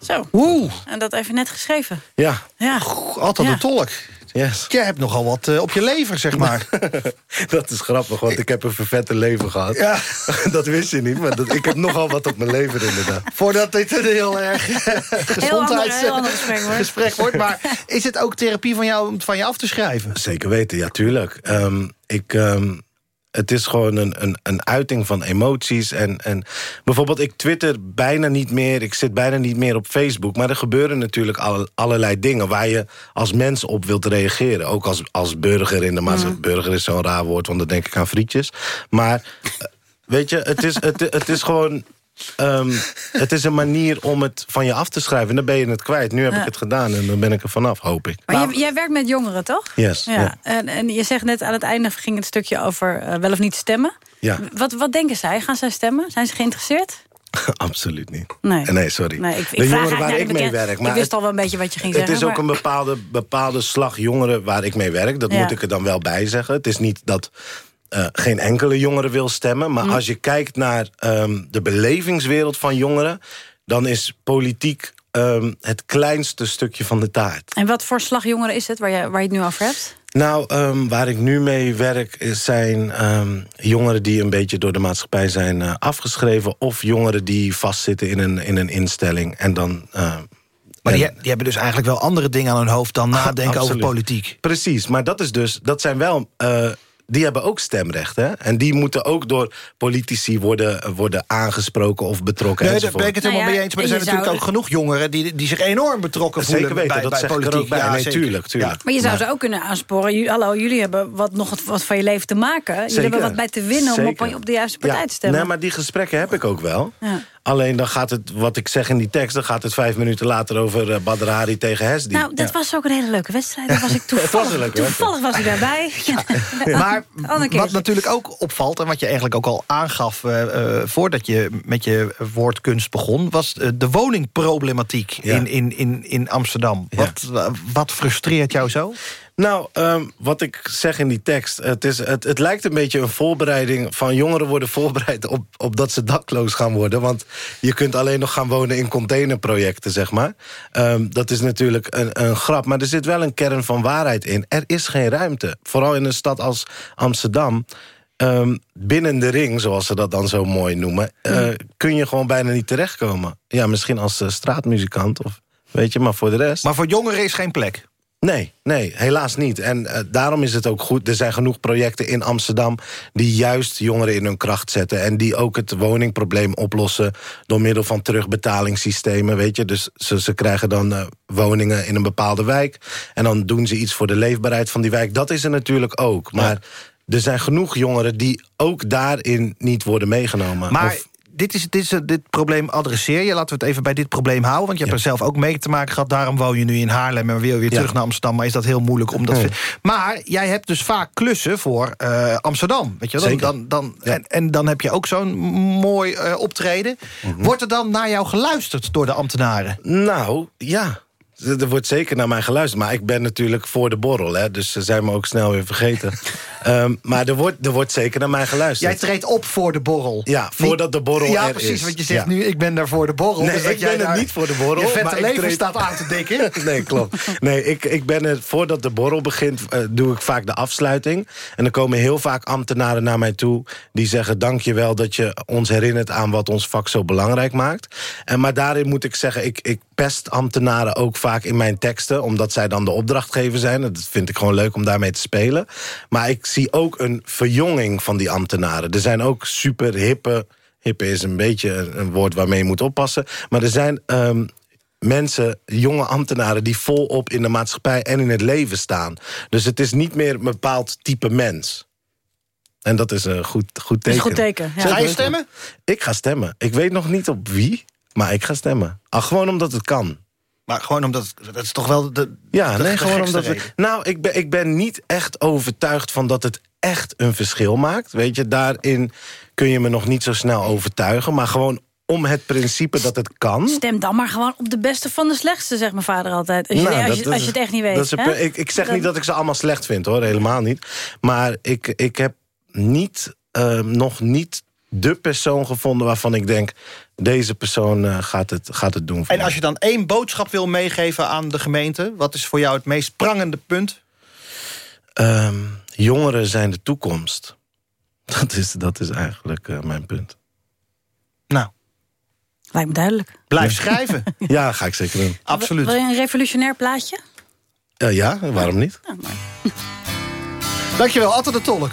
Zo. Oeh. En dat even net geschreven. Ja. Ja. Altijd Ja. een tolk. Yes. Jij hebt nogal wat eh, op je lever, zeg maar. Dat is grappig, want ik heb een vervette leven gehad. Ja. Dat wist je niet, maar dat, ik heb nogal wat op mijn leven inderdaad. Voordat dit een heel erg gezondheids- heel ander gesprek wordt. Maar is het ook therapie van jou om het van je af te schrijven? Zeker weten, ja, tuurlijk. Ehm, ik, ehm, het is gewoon een, een, een uiting van emoties. En, en bijvoorbeeld, ik twitter bijna niet meer. Ik zit bijna niet meer op Facebook. Maar er gebeuren natuurlijk alle- allerlei dingen... waar je als mens op wilt reageren. Ook als, als burger in de maatschappij. Burger is zo'n raar woord, want dan denk ik aan frietjes. Maar eh, weet je, het is, het, het is gewoon... ehm, het is een manier om het van je af te schrijven. En dan ben je het kwijt. Nu heb Ja. ik het gedaan en dan ben ik er vanaf, hoop ik. Maar jij, jij werkt met jongeren, toch? Yes, ja. En, en je zegt net aan het einde ging het stukje over eh, wel of niet stemmen. Ja, Wat, wat denken zij? Gaan zij stemmen? Zijn ze geïnteresseerd? absoluut niet. Nee. Nee, sorry. Nee, ik, ik de jongeren waar ik mee werk. Ik Maar wist het, al wel een beetje wat je ging het zeggen. is ook maar- een bepaalde, bepaalde slag jongeren waar ik mee werk. Dat Ja. moet ik er dan wel bij zeggen. Het is niet dat eh, geen enkele jongere wil stemmen. Maar Hm. als je kijkt naar ehm, de belevingswereld van jongeren... dan is politiek ehm, het kleinste stukje van de taart. En wat voor slag jongeren is het waar je, waar je het nu over hebt? Nou, ehm, waar ik nu mee werk zijn ehm, jongeren die een beetje door de maatschappij zijn eh, afgeschreven... of jongeren die vastzitten in een, in een instelling en dan... eh, Maar die, die hebben dus eigenlijk wel andere dingen aan hun hoofd... dan nadenken over politiek. Precies, maar dat is dus, dat zijn wel. eh, die hebben ook stemrecht, hè? En die moeten ook door politici worden, worden aangesproken of betrokken. Nee, daar ben ik het helemaal Nou ja, mee eens. Maar er zijn natuurlijk ook genoeg jongeren... die, die zich enorm betrokken Zeker voelen weten, bij, dat bij zeg ik er politiek. ook bij. Ja, Nee, zeker. tuurlijk, tuurlijk. Maar je zou ze ook kunnen aansporen. Jullie, hallo, jullie hebben wat, nog wat, wat van je leven te maken. Jullie Zeker. hebben wat bij te winnen om op, op de juiste partij Ja, te stemmen. Nee, maar die gesprekken heb ik ook wel. Ja. Alleen dan gaat het, wat ik zeg in die tekst... dan gaat het vijf minuten later over uh, Badr Hari tegen Hesdi. Nou, dat was ook een hele leuke wedstrijd. Daar was ik Het was toevallig, een leuke toevallig was ik daarbij. Maar Andere keer. wat natuurlijk ook opvalt... en wat je eigenlijk ook al aangaf eh, eh, voordat je met je woordkunst begon... was eh, de woningproblematiek Ja. in, in, in, in Amsterdam. Wat, wat frustreert jou zo? Nou, ehm, wat ik zeg in die tekst... Het, is, het, het lijkt een beetje een voorbereiding van jongeren worden voorbereid... op, op dat ze dakloos gaan worden. Want je kunt alleen nog gaan wonen in containerprojecten, zeg maar. Ehm, dat is natuurlijk een, een grap, maar er zit wel een kern van waarheid in. Er is geen ruimte. Vooral in een stad als Amsterdam... Ehm, binnen de ring, zoals ze dat dan zo mooi noemen... eh, kun je gewoon bijna niet terechtkomen. Ja, misschien als eh, straatmuzikant of weet je, maar voor de rest... Maar voor jongeren is geen plek. Nee, nee, helaas niet. En uh, daarom is het ook goed. Er zijn genoeg projecten in Amsterdam... die juist jongeren in hun kracht zetten... en die ook het woningprobleem oplossen... door middel van terugbetalingssystemen, weet je. Dus ze, ze krijgen dan uh, woningen in een bepaalde wijk... en dan doen ze iets voor de leefbaarheid van die wijk. Dat is er natuurlijk ook, maar... Er zijn genoeg jongeren die ook daarin niet worden meegenomen. Maar Of- dit, is, dit, is, dit probleem adresseer je. Laten we het even bij dit probleem houden. Want je hebt er zelf ook mee te maken gehad. Daarom woon je nu in Haarlem en wil je weer Ja. terug naar Amsterdam. Maar is dat heel moeilijk om dat... Maar jij hebt dus vaak klussen voor eh, Amsterdam. Weet je? Dan, dan, dan, en, en dan heb je ook zo'n mooi eh, optreden. Mhm. Wordt er dan naar jou geluisterd door de ambtenaren? Nou, ja. Er wordt zeker naar mij geluisterd. Maar ik ben natuurlijk voor de borrel, hè, dus ze zijn me ook snel weer vergeten. Ehm, maar er wordt, er wordt zeker naar mij geluisterd. Jij treedt op voor de borrel. Ja, voordat de borrel Ja, er precies, is. want je zegt Ja. nu, ik ben daar voor de borrel. Nee, dus ik ben er niet voor de borrel. Je vette maar leven treed- staat aan te dikken. nee, klopt. Nee, ik, ik ben er, voordat de borrel begint, eh, doe ik vaak de afsluiting. En dan komen heel vaak ambtenaren naar mij toe... die zeggen, dank je wel dat je ons herinnert aan wat ons vak zo belangrijk maakt. En, maar daarin moet ik zeggen, ik, ik pest ambtenaren ook vaak in mijn teksten... omdat zij dan de opdrachtgever zijn. Dat vind ik gewoon leuk om daarmee te spelen. Maar ik zie ook een verjonging van die ambtenaren. Er zijn ook super hippe... Hippe is een beetje een, woord waarmee je moet oppassen. Maar er zijn ehm, mensen, jonge ambtenaren... die volop in de maatschappij en in het leven staan. Dus het is niet meer een bepaald type mens. En dat is een goed, goed is teken. een goed teken, ja. Ga je stemmen? Ik ga stemmen. Ik weet nog niet op wie, maar ik ga stemmen. Ah, gewoon omdat het kan. Maar gewoon omdat, dat is toch wel de Ja, de- nee, de gewoon omdat we... Nou, ik ben, ik ben niet echt overtuigd van dat het echt een verschil maakt. Weet je, daarin kun je me nog niet zo snel overtuigen. Maar gewoon om het principe dat het kan... Stem dan maar gewoon op de beste van de slechtste, zegt mijn vader altijd. Als je, Nou, als dat- je, als het echt niet weet. dat is een ik, ik zeg Dan- niet dat ik ze allemaal slecht vind, hoor. Helemaal niet. Maar ik, ik heb niet, ehm, nog niet de persoon gevonden waarvan ik denk... deze persoon eh, gaat, het, gaat het doen voor En als je dan één boodschap wil meegeven aan de gemeente... wat is voor jou het meest prangende punt? Ehm, jongeren zijn de toekomst. Dat is, dat is eigenlijk eh, mijn punt. Nou. Lijkt me duidelijk. Blijf schrijven. Ja, ga ik zeker doen. Absoluut. Wil je een revolutionair plaatje? Eh, ja, waarom niet? Dankjewel, Atte de Tolk.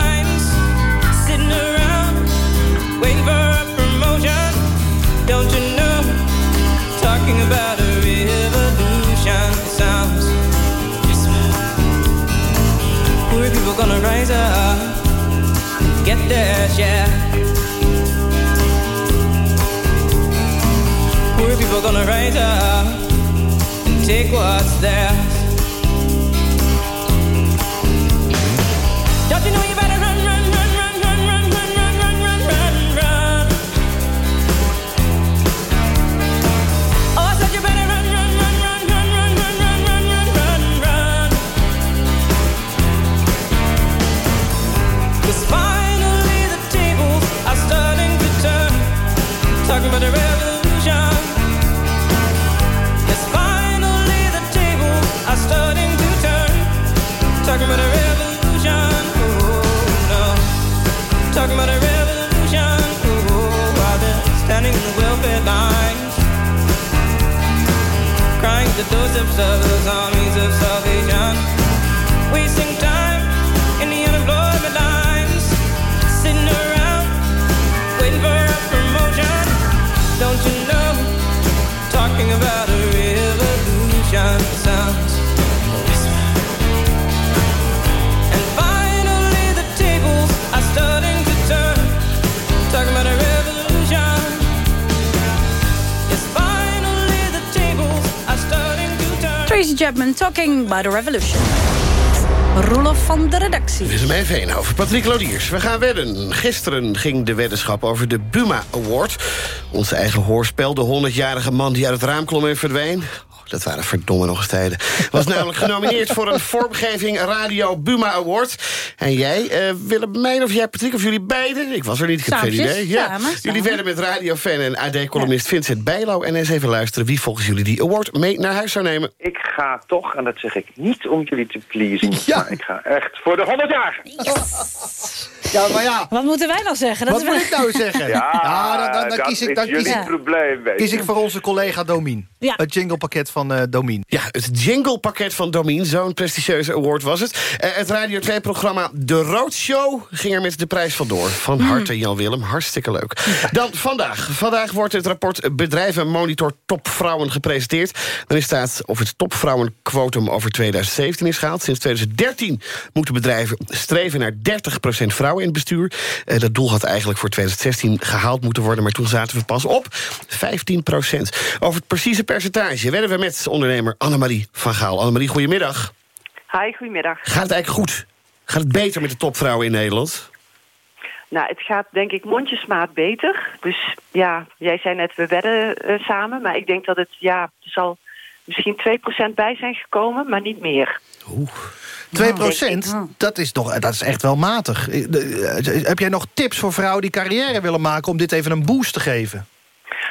Don't you know? Talking about a revolution sounds. Poor people gonna rise up, get. Poor people gonna rise up and take what's theirs. A Revolution. Roelof van de redactie. Willemijn Veenhoven, Patrick Lodiers. We gaan wedden. Gisteren ging de weddenschap over de Buma Award. Ons eigen hoorspel, de 100-jarige man die uit het raam klom en verdween. Dat waren verdomme nog eens tijden. Was namelijk genomineerd voor een vormgeving Radio Buma Award. En jij, uh, Willemijn of jij, Patrick, of jullie beiden? Ik was er niet, ik heb geen idee. Ja. samen, Jullie werden met radiofan en AD-columnist Vincent Bijlo. En eens even luisteren wie volgens jullie die award mee naar huis zou nemen. Ik ga toch, en dat zeg ik niet om jullie te pleasen... maar ik ga echt voor de 100 jaar. Ja, maar ja. Wat moeten wij nou zeggen? Dat Wat moet ik nou zeggen? Ja, dan, dan, dan dat kies ik, dan kies, probleem, kies ik voor onze collega Domien. Ja. Het jinglepakket van eh Domien. Ja, het jinglepakket van Domien, zo'n prestigieuze award was het. Eh, het Radio 2-programma De Roadshow ging er met de prijs vandoor. Van harte, Jan-Willem, hartstikke leuk. Dan vandaag. Vandaag wordt het rapport Bedrijven Monitor Topvrouwen gepresenteerd. Daarin staat of het topvrouwenquotum over 2017 is gehaald. Sinds 2013 moeten bedrijven streven naar 30% vrouwen in het bestuur. Eh, dat doel had eigenlijk voor 2016 gehaald moeten worden... maar toen zaten we pas op 15%. Over het precieze percentage werden we met ondernemer Annemarie van Gaal. Annemarie, goedemiddag. Hi, goedemiddag. Gaat het eigenlijk goed? Gaat het beter met de topvrouwen in Nederland? Nou, het gaat denk ik mondjesmaat beter. Dus ja, jij zei net, we wedden eh, samen. Maar ik denk dat het, ja, er zal misschien 2% bij zijn gekomen, maar niet meer. 2 procent, dat, is nog, dat is echt wel matig. Eh, eh, Heb jij nog tips voor vrouwen die carrière willen maken... om dit even een boost te geven?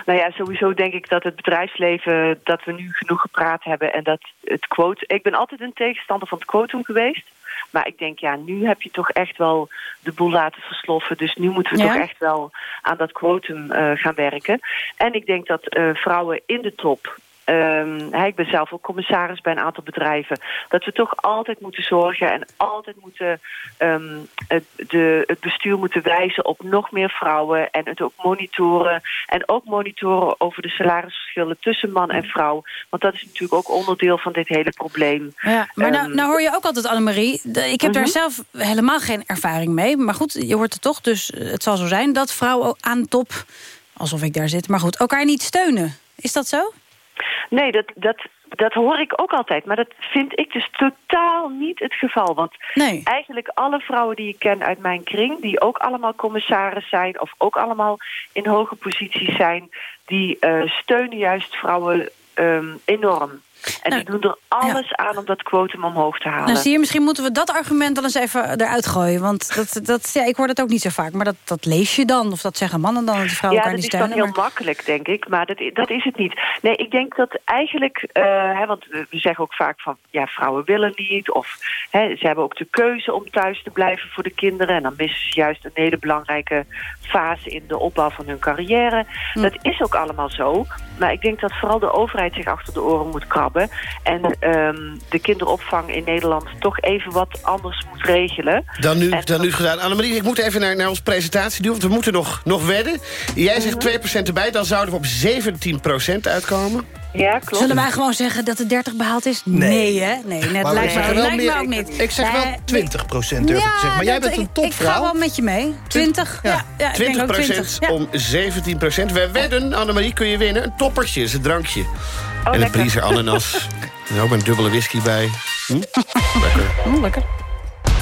Nou ja, sowieso denk ik dat het bedrijfsleven, dat we nu genoeg gepraat hebben. En dat het quote, ik ben altijd een tegenstander van het quotum geweest. Maar ik denk, ja, nu heb je toch echt wel de boel laten versloffen. Dus nu moeten we Ja. toch echt wel aan dat quotum eh, gaan werken. En ik denk dat eh, vrouwen in de top... ehm, hè, ik ben zelf ook commissaris bij een aantal bedrijven. Dat we toch altijd moeten zorgen en altijd moeten ehm, het, de, het bestuur moeten wijzen op nog meer vrouwen. En het ook monitoren. En ook monitoren over de salarisverschillen tussen man en vrouw. Want dat is natuurlijk ook onderdeel van dit hele probleem. Ja, maar nou, Ehm, nou hoor je ook altijd, Annemarie... ik heb daar Mhm. zelf helemaal geen ervaring mee. Maar goed, je hoort het toch, dus het zal zo zijn... dat vrouwen aan top, alsof ik daar zit... maar goed, elkaar niet steunen. Is dat zo? Nee, dat, dat, dat hoor ik ook altijd. Maar dat vind ik dus totaal niet het geval. Want Nee. eigenlijk alle vrouwen die ik ken uit mijn kring... die ook allemaal commissaris zijn... of ook allemaal in hoge posities zijn... die eh, steunen juist vrouwen ehm, enorm. En die doen er alles aan om dat quotum omhoog te halen. Nou, zie je, misschien moeten we dat argument dan eens even eruit gooien. Want dat, dat, ja, ik hoor dat ook niet zo vaak. Maar dat, dat lees je dan, of dat zeggen mannen dan... dat die vrouwen ja, elkaar dat niet is dan steunen. heel makkelijk, denk ik. Maar dat, dat is het niet. Nee, ik denk dat eigenlijk... eh, hè, want we we zeggen ook vaak van... ja, vrouwen willen niet. Of hè, ze hebben ook de keuze om thuis te blijven voor de kinderen. En dan missen ze juist een hele belangrijke fase... in de opbouw van hun carrière. Hm. Dat is ook allemaal zo. Maar ik denk dat vooral de overheid zich achter de oren moet krabben. En ehm, de kinderopvang in Nederland toch even wat anders moet regelen. Dan nu, dan nu gedaan. Annemarie, ik moet even naar, naar onze presentatie doen... want we moeten nog, nog wedden. Jij zegt 2% erbij, dan zouden we op 17% uitkomen. Ja, klopt. Zullen wij gewoon zeggen dat de 30 behaald is? Nee, hè? Nee, net Maar lijkt, me, lijkt me ook niet. Ik zeg wel Eh, 20 procent durf ik te zeggen. Maar jij bent een ik- Ik ga topvrouw. wel met je mee. 20, ja. ja, ik denk 20% ook 20. Ja. om 17%. We wedden, Annemarie, kun je winnen. Een toppertje, is een drankje. Oh, en een. Priezer ananas. er ook een dubbele whisky bij. Hm? Lekker. Hm, lekker.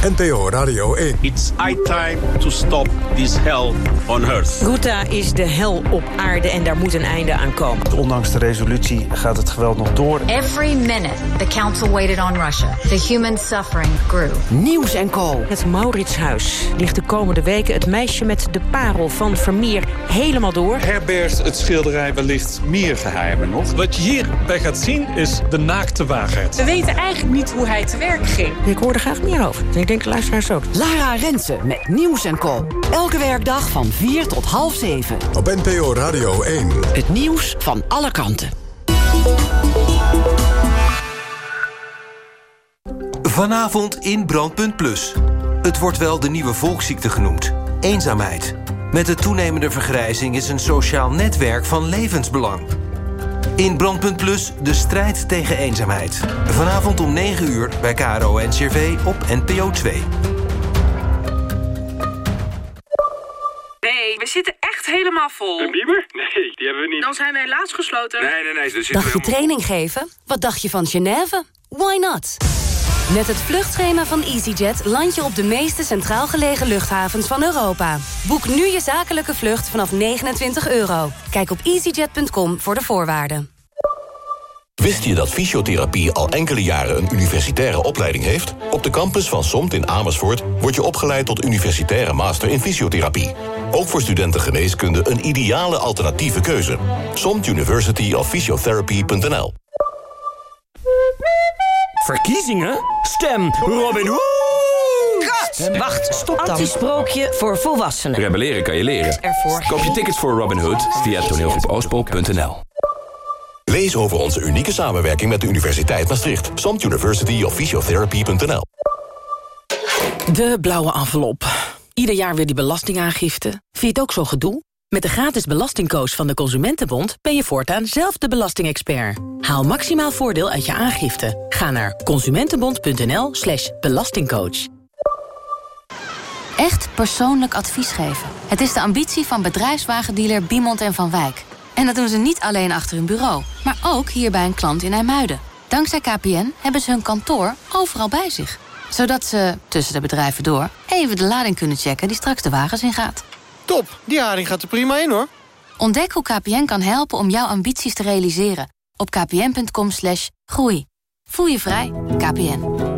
NPO Radio 1. It's high time to stop this hell on earth. Ghouta is de hel op aarde en daar moet een einde aan komen. Ondanks de resolutie gaat het geweld nog door. Every minute the council waited on Russia, the human suffering grew. Nieuws en Co. Het Mauritshuis ligt de komende weken het meisje met de parel van Vermeer helemaal door. herbergt het schilderij wellicht meer geheimen nog. Wat je hierbij gaat zien is de naakte waarheid. We weten eigenlijk niet hoe hij te werk ging. Ik hoor er graag meer over. Denk de luisteraars ook. Lara Rensen met Nieuws en Co. Elke werkdag van 4 tot half 7. Op NPO Radio 1. Het nieuws van alle kanten. Vanavond in Brandpunt Plus. Het wordt wel de nieuwe volksziekte genoemd. Eenzaamheid. Met de toenemende vergrijzing is een sociaal netwerk van levensbelang. In Brandpunt Plus de strijd tegen eenzaamheid. Vanavond om 9 uur bij KRO NCRV op NPO 2. Nee, we zitten echt helemaal vol. Een bieber? Nee, die hebben we niet. Dan zijn we helaas gesloten. Nee, nee, nee. Dus Dacht je training geven? Wat dacht je van Genève? Why not? Met het vluchtschema van EasyJet land je op de meeste centraal gelegen luchthavens van Europa. Boek nu je zakelijke vlucht vanaf 29 euro. Kijk op easyjet.com voor de voorwaarden. Wist je dat fysiotherapie al enkele jaren een universitaire opleiding heeft? Op de campus van SOMT in Amersfoort word je opgeleid tot universitaire master in fysiotherapie. Ook voor studenten geneeskunde een ideale alternatieve keuze. SOMT University of Physiotherapy.nl Verkiezingen? Stem Robin Hood! Wacht, stop dan. Antisprookje voor volwassenen. Rebelleren kan je leren. Ervoor Koop je tickets voor Robin Hood via toneelgroepoostpol.nl. Lees over onze unieke samenwerking met de Universiteit Maastricht. SOMT University of Physiotherapy.nl De blauwe envelop. Ieder jaar weer die belastingaangifte. Vind je het ook zo gedoe? Met de gratis belastingcoach van de Consumentenbond... ben je voortaan zelf de belastingexpert. Haal maximaal voordeel uit je aangifte. Ga naar consumentenbond.nl slash belastingcoach. Echt persoonlijk advies geven. Het is de ambitie van bedrijfswagendealer Biemond en Van Wijk. En dat doen ze niet alleen achter hun bureau, maar ook hier bij een klant in IJmuiden. Dankzij KPN hebben ze hun kantoor overal bij zich. Zodat ze, tussen de bedrijven door, even de lading kunnen checken die straks de wagens ingaat. Top, die haring gaat er prima in hoor. Ontdek hoe KPN kan helpen om jouw ambities te realiseren. Op kpn.com groei. Voel je vrij, KPN.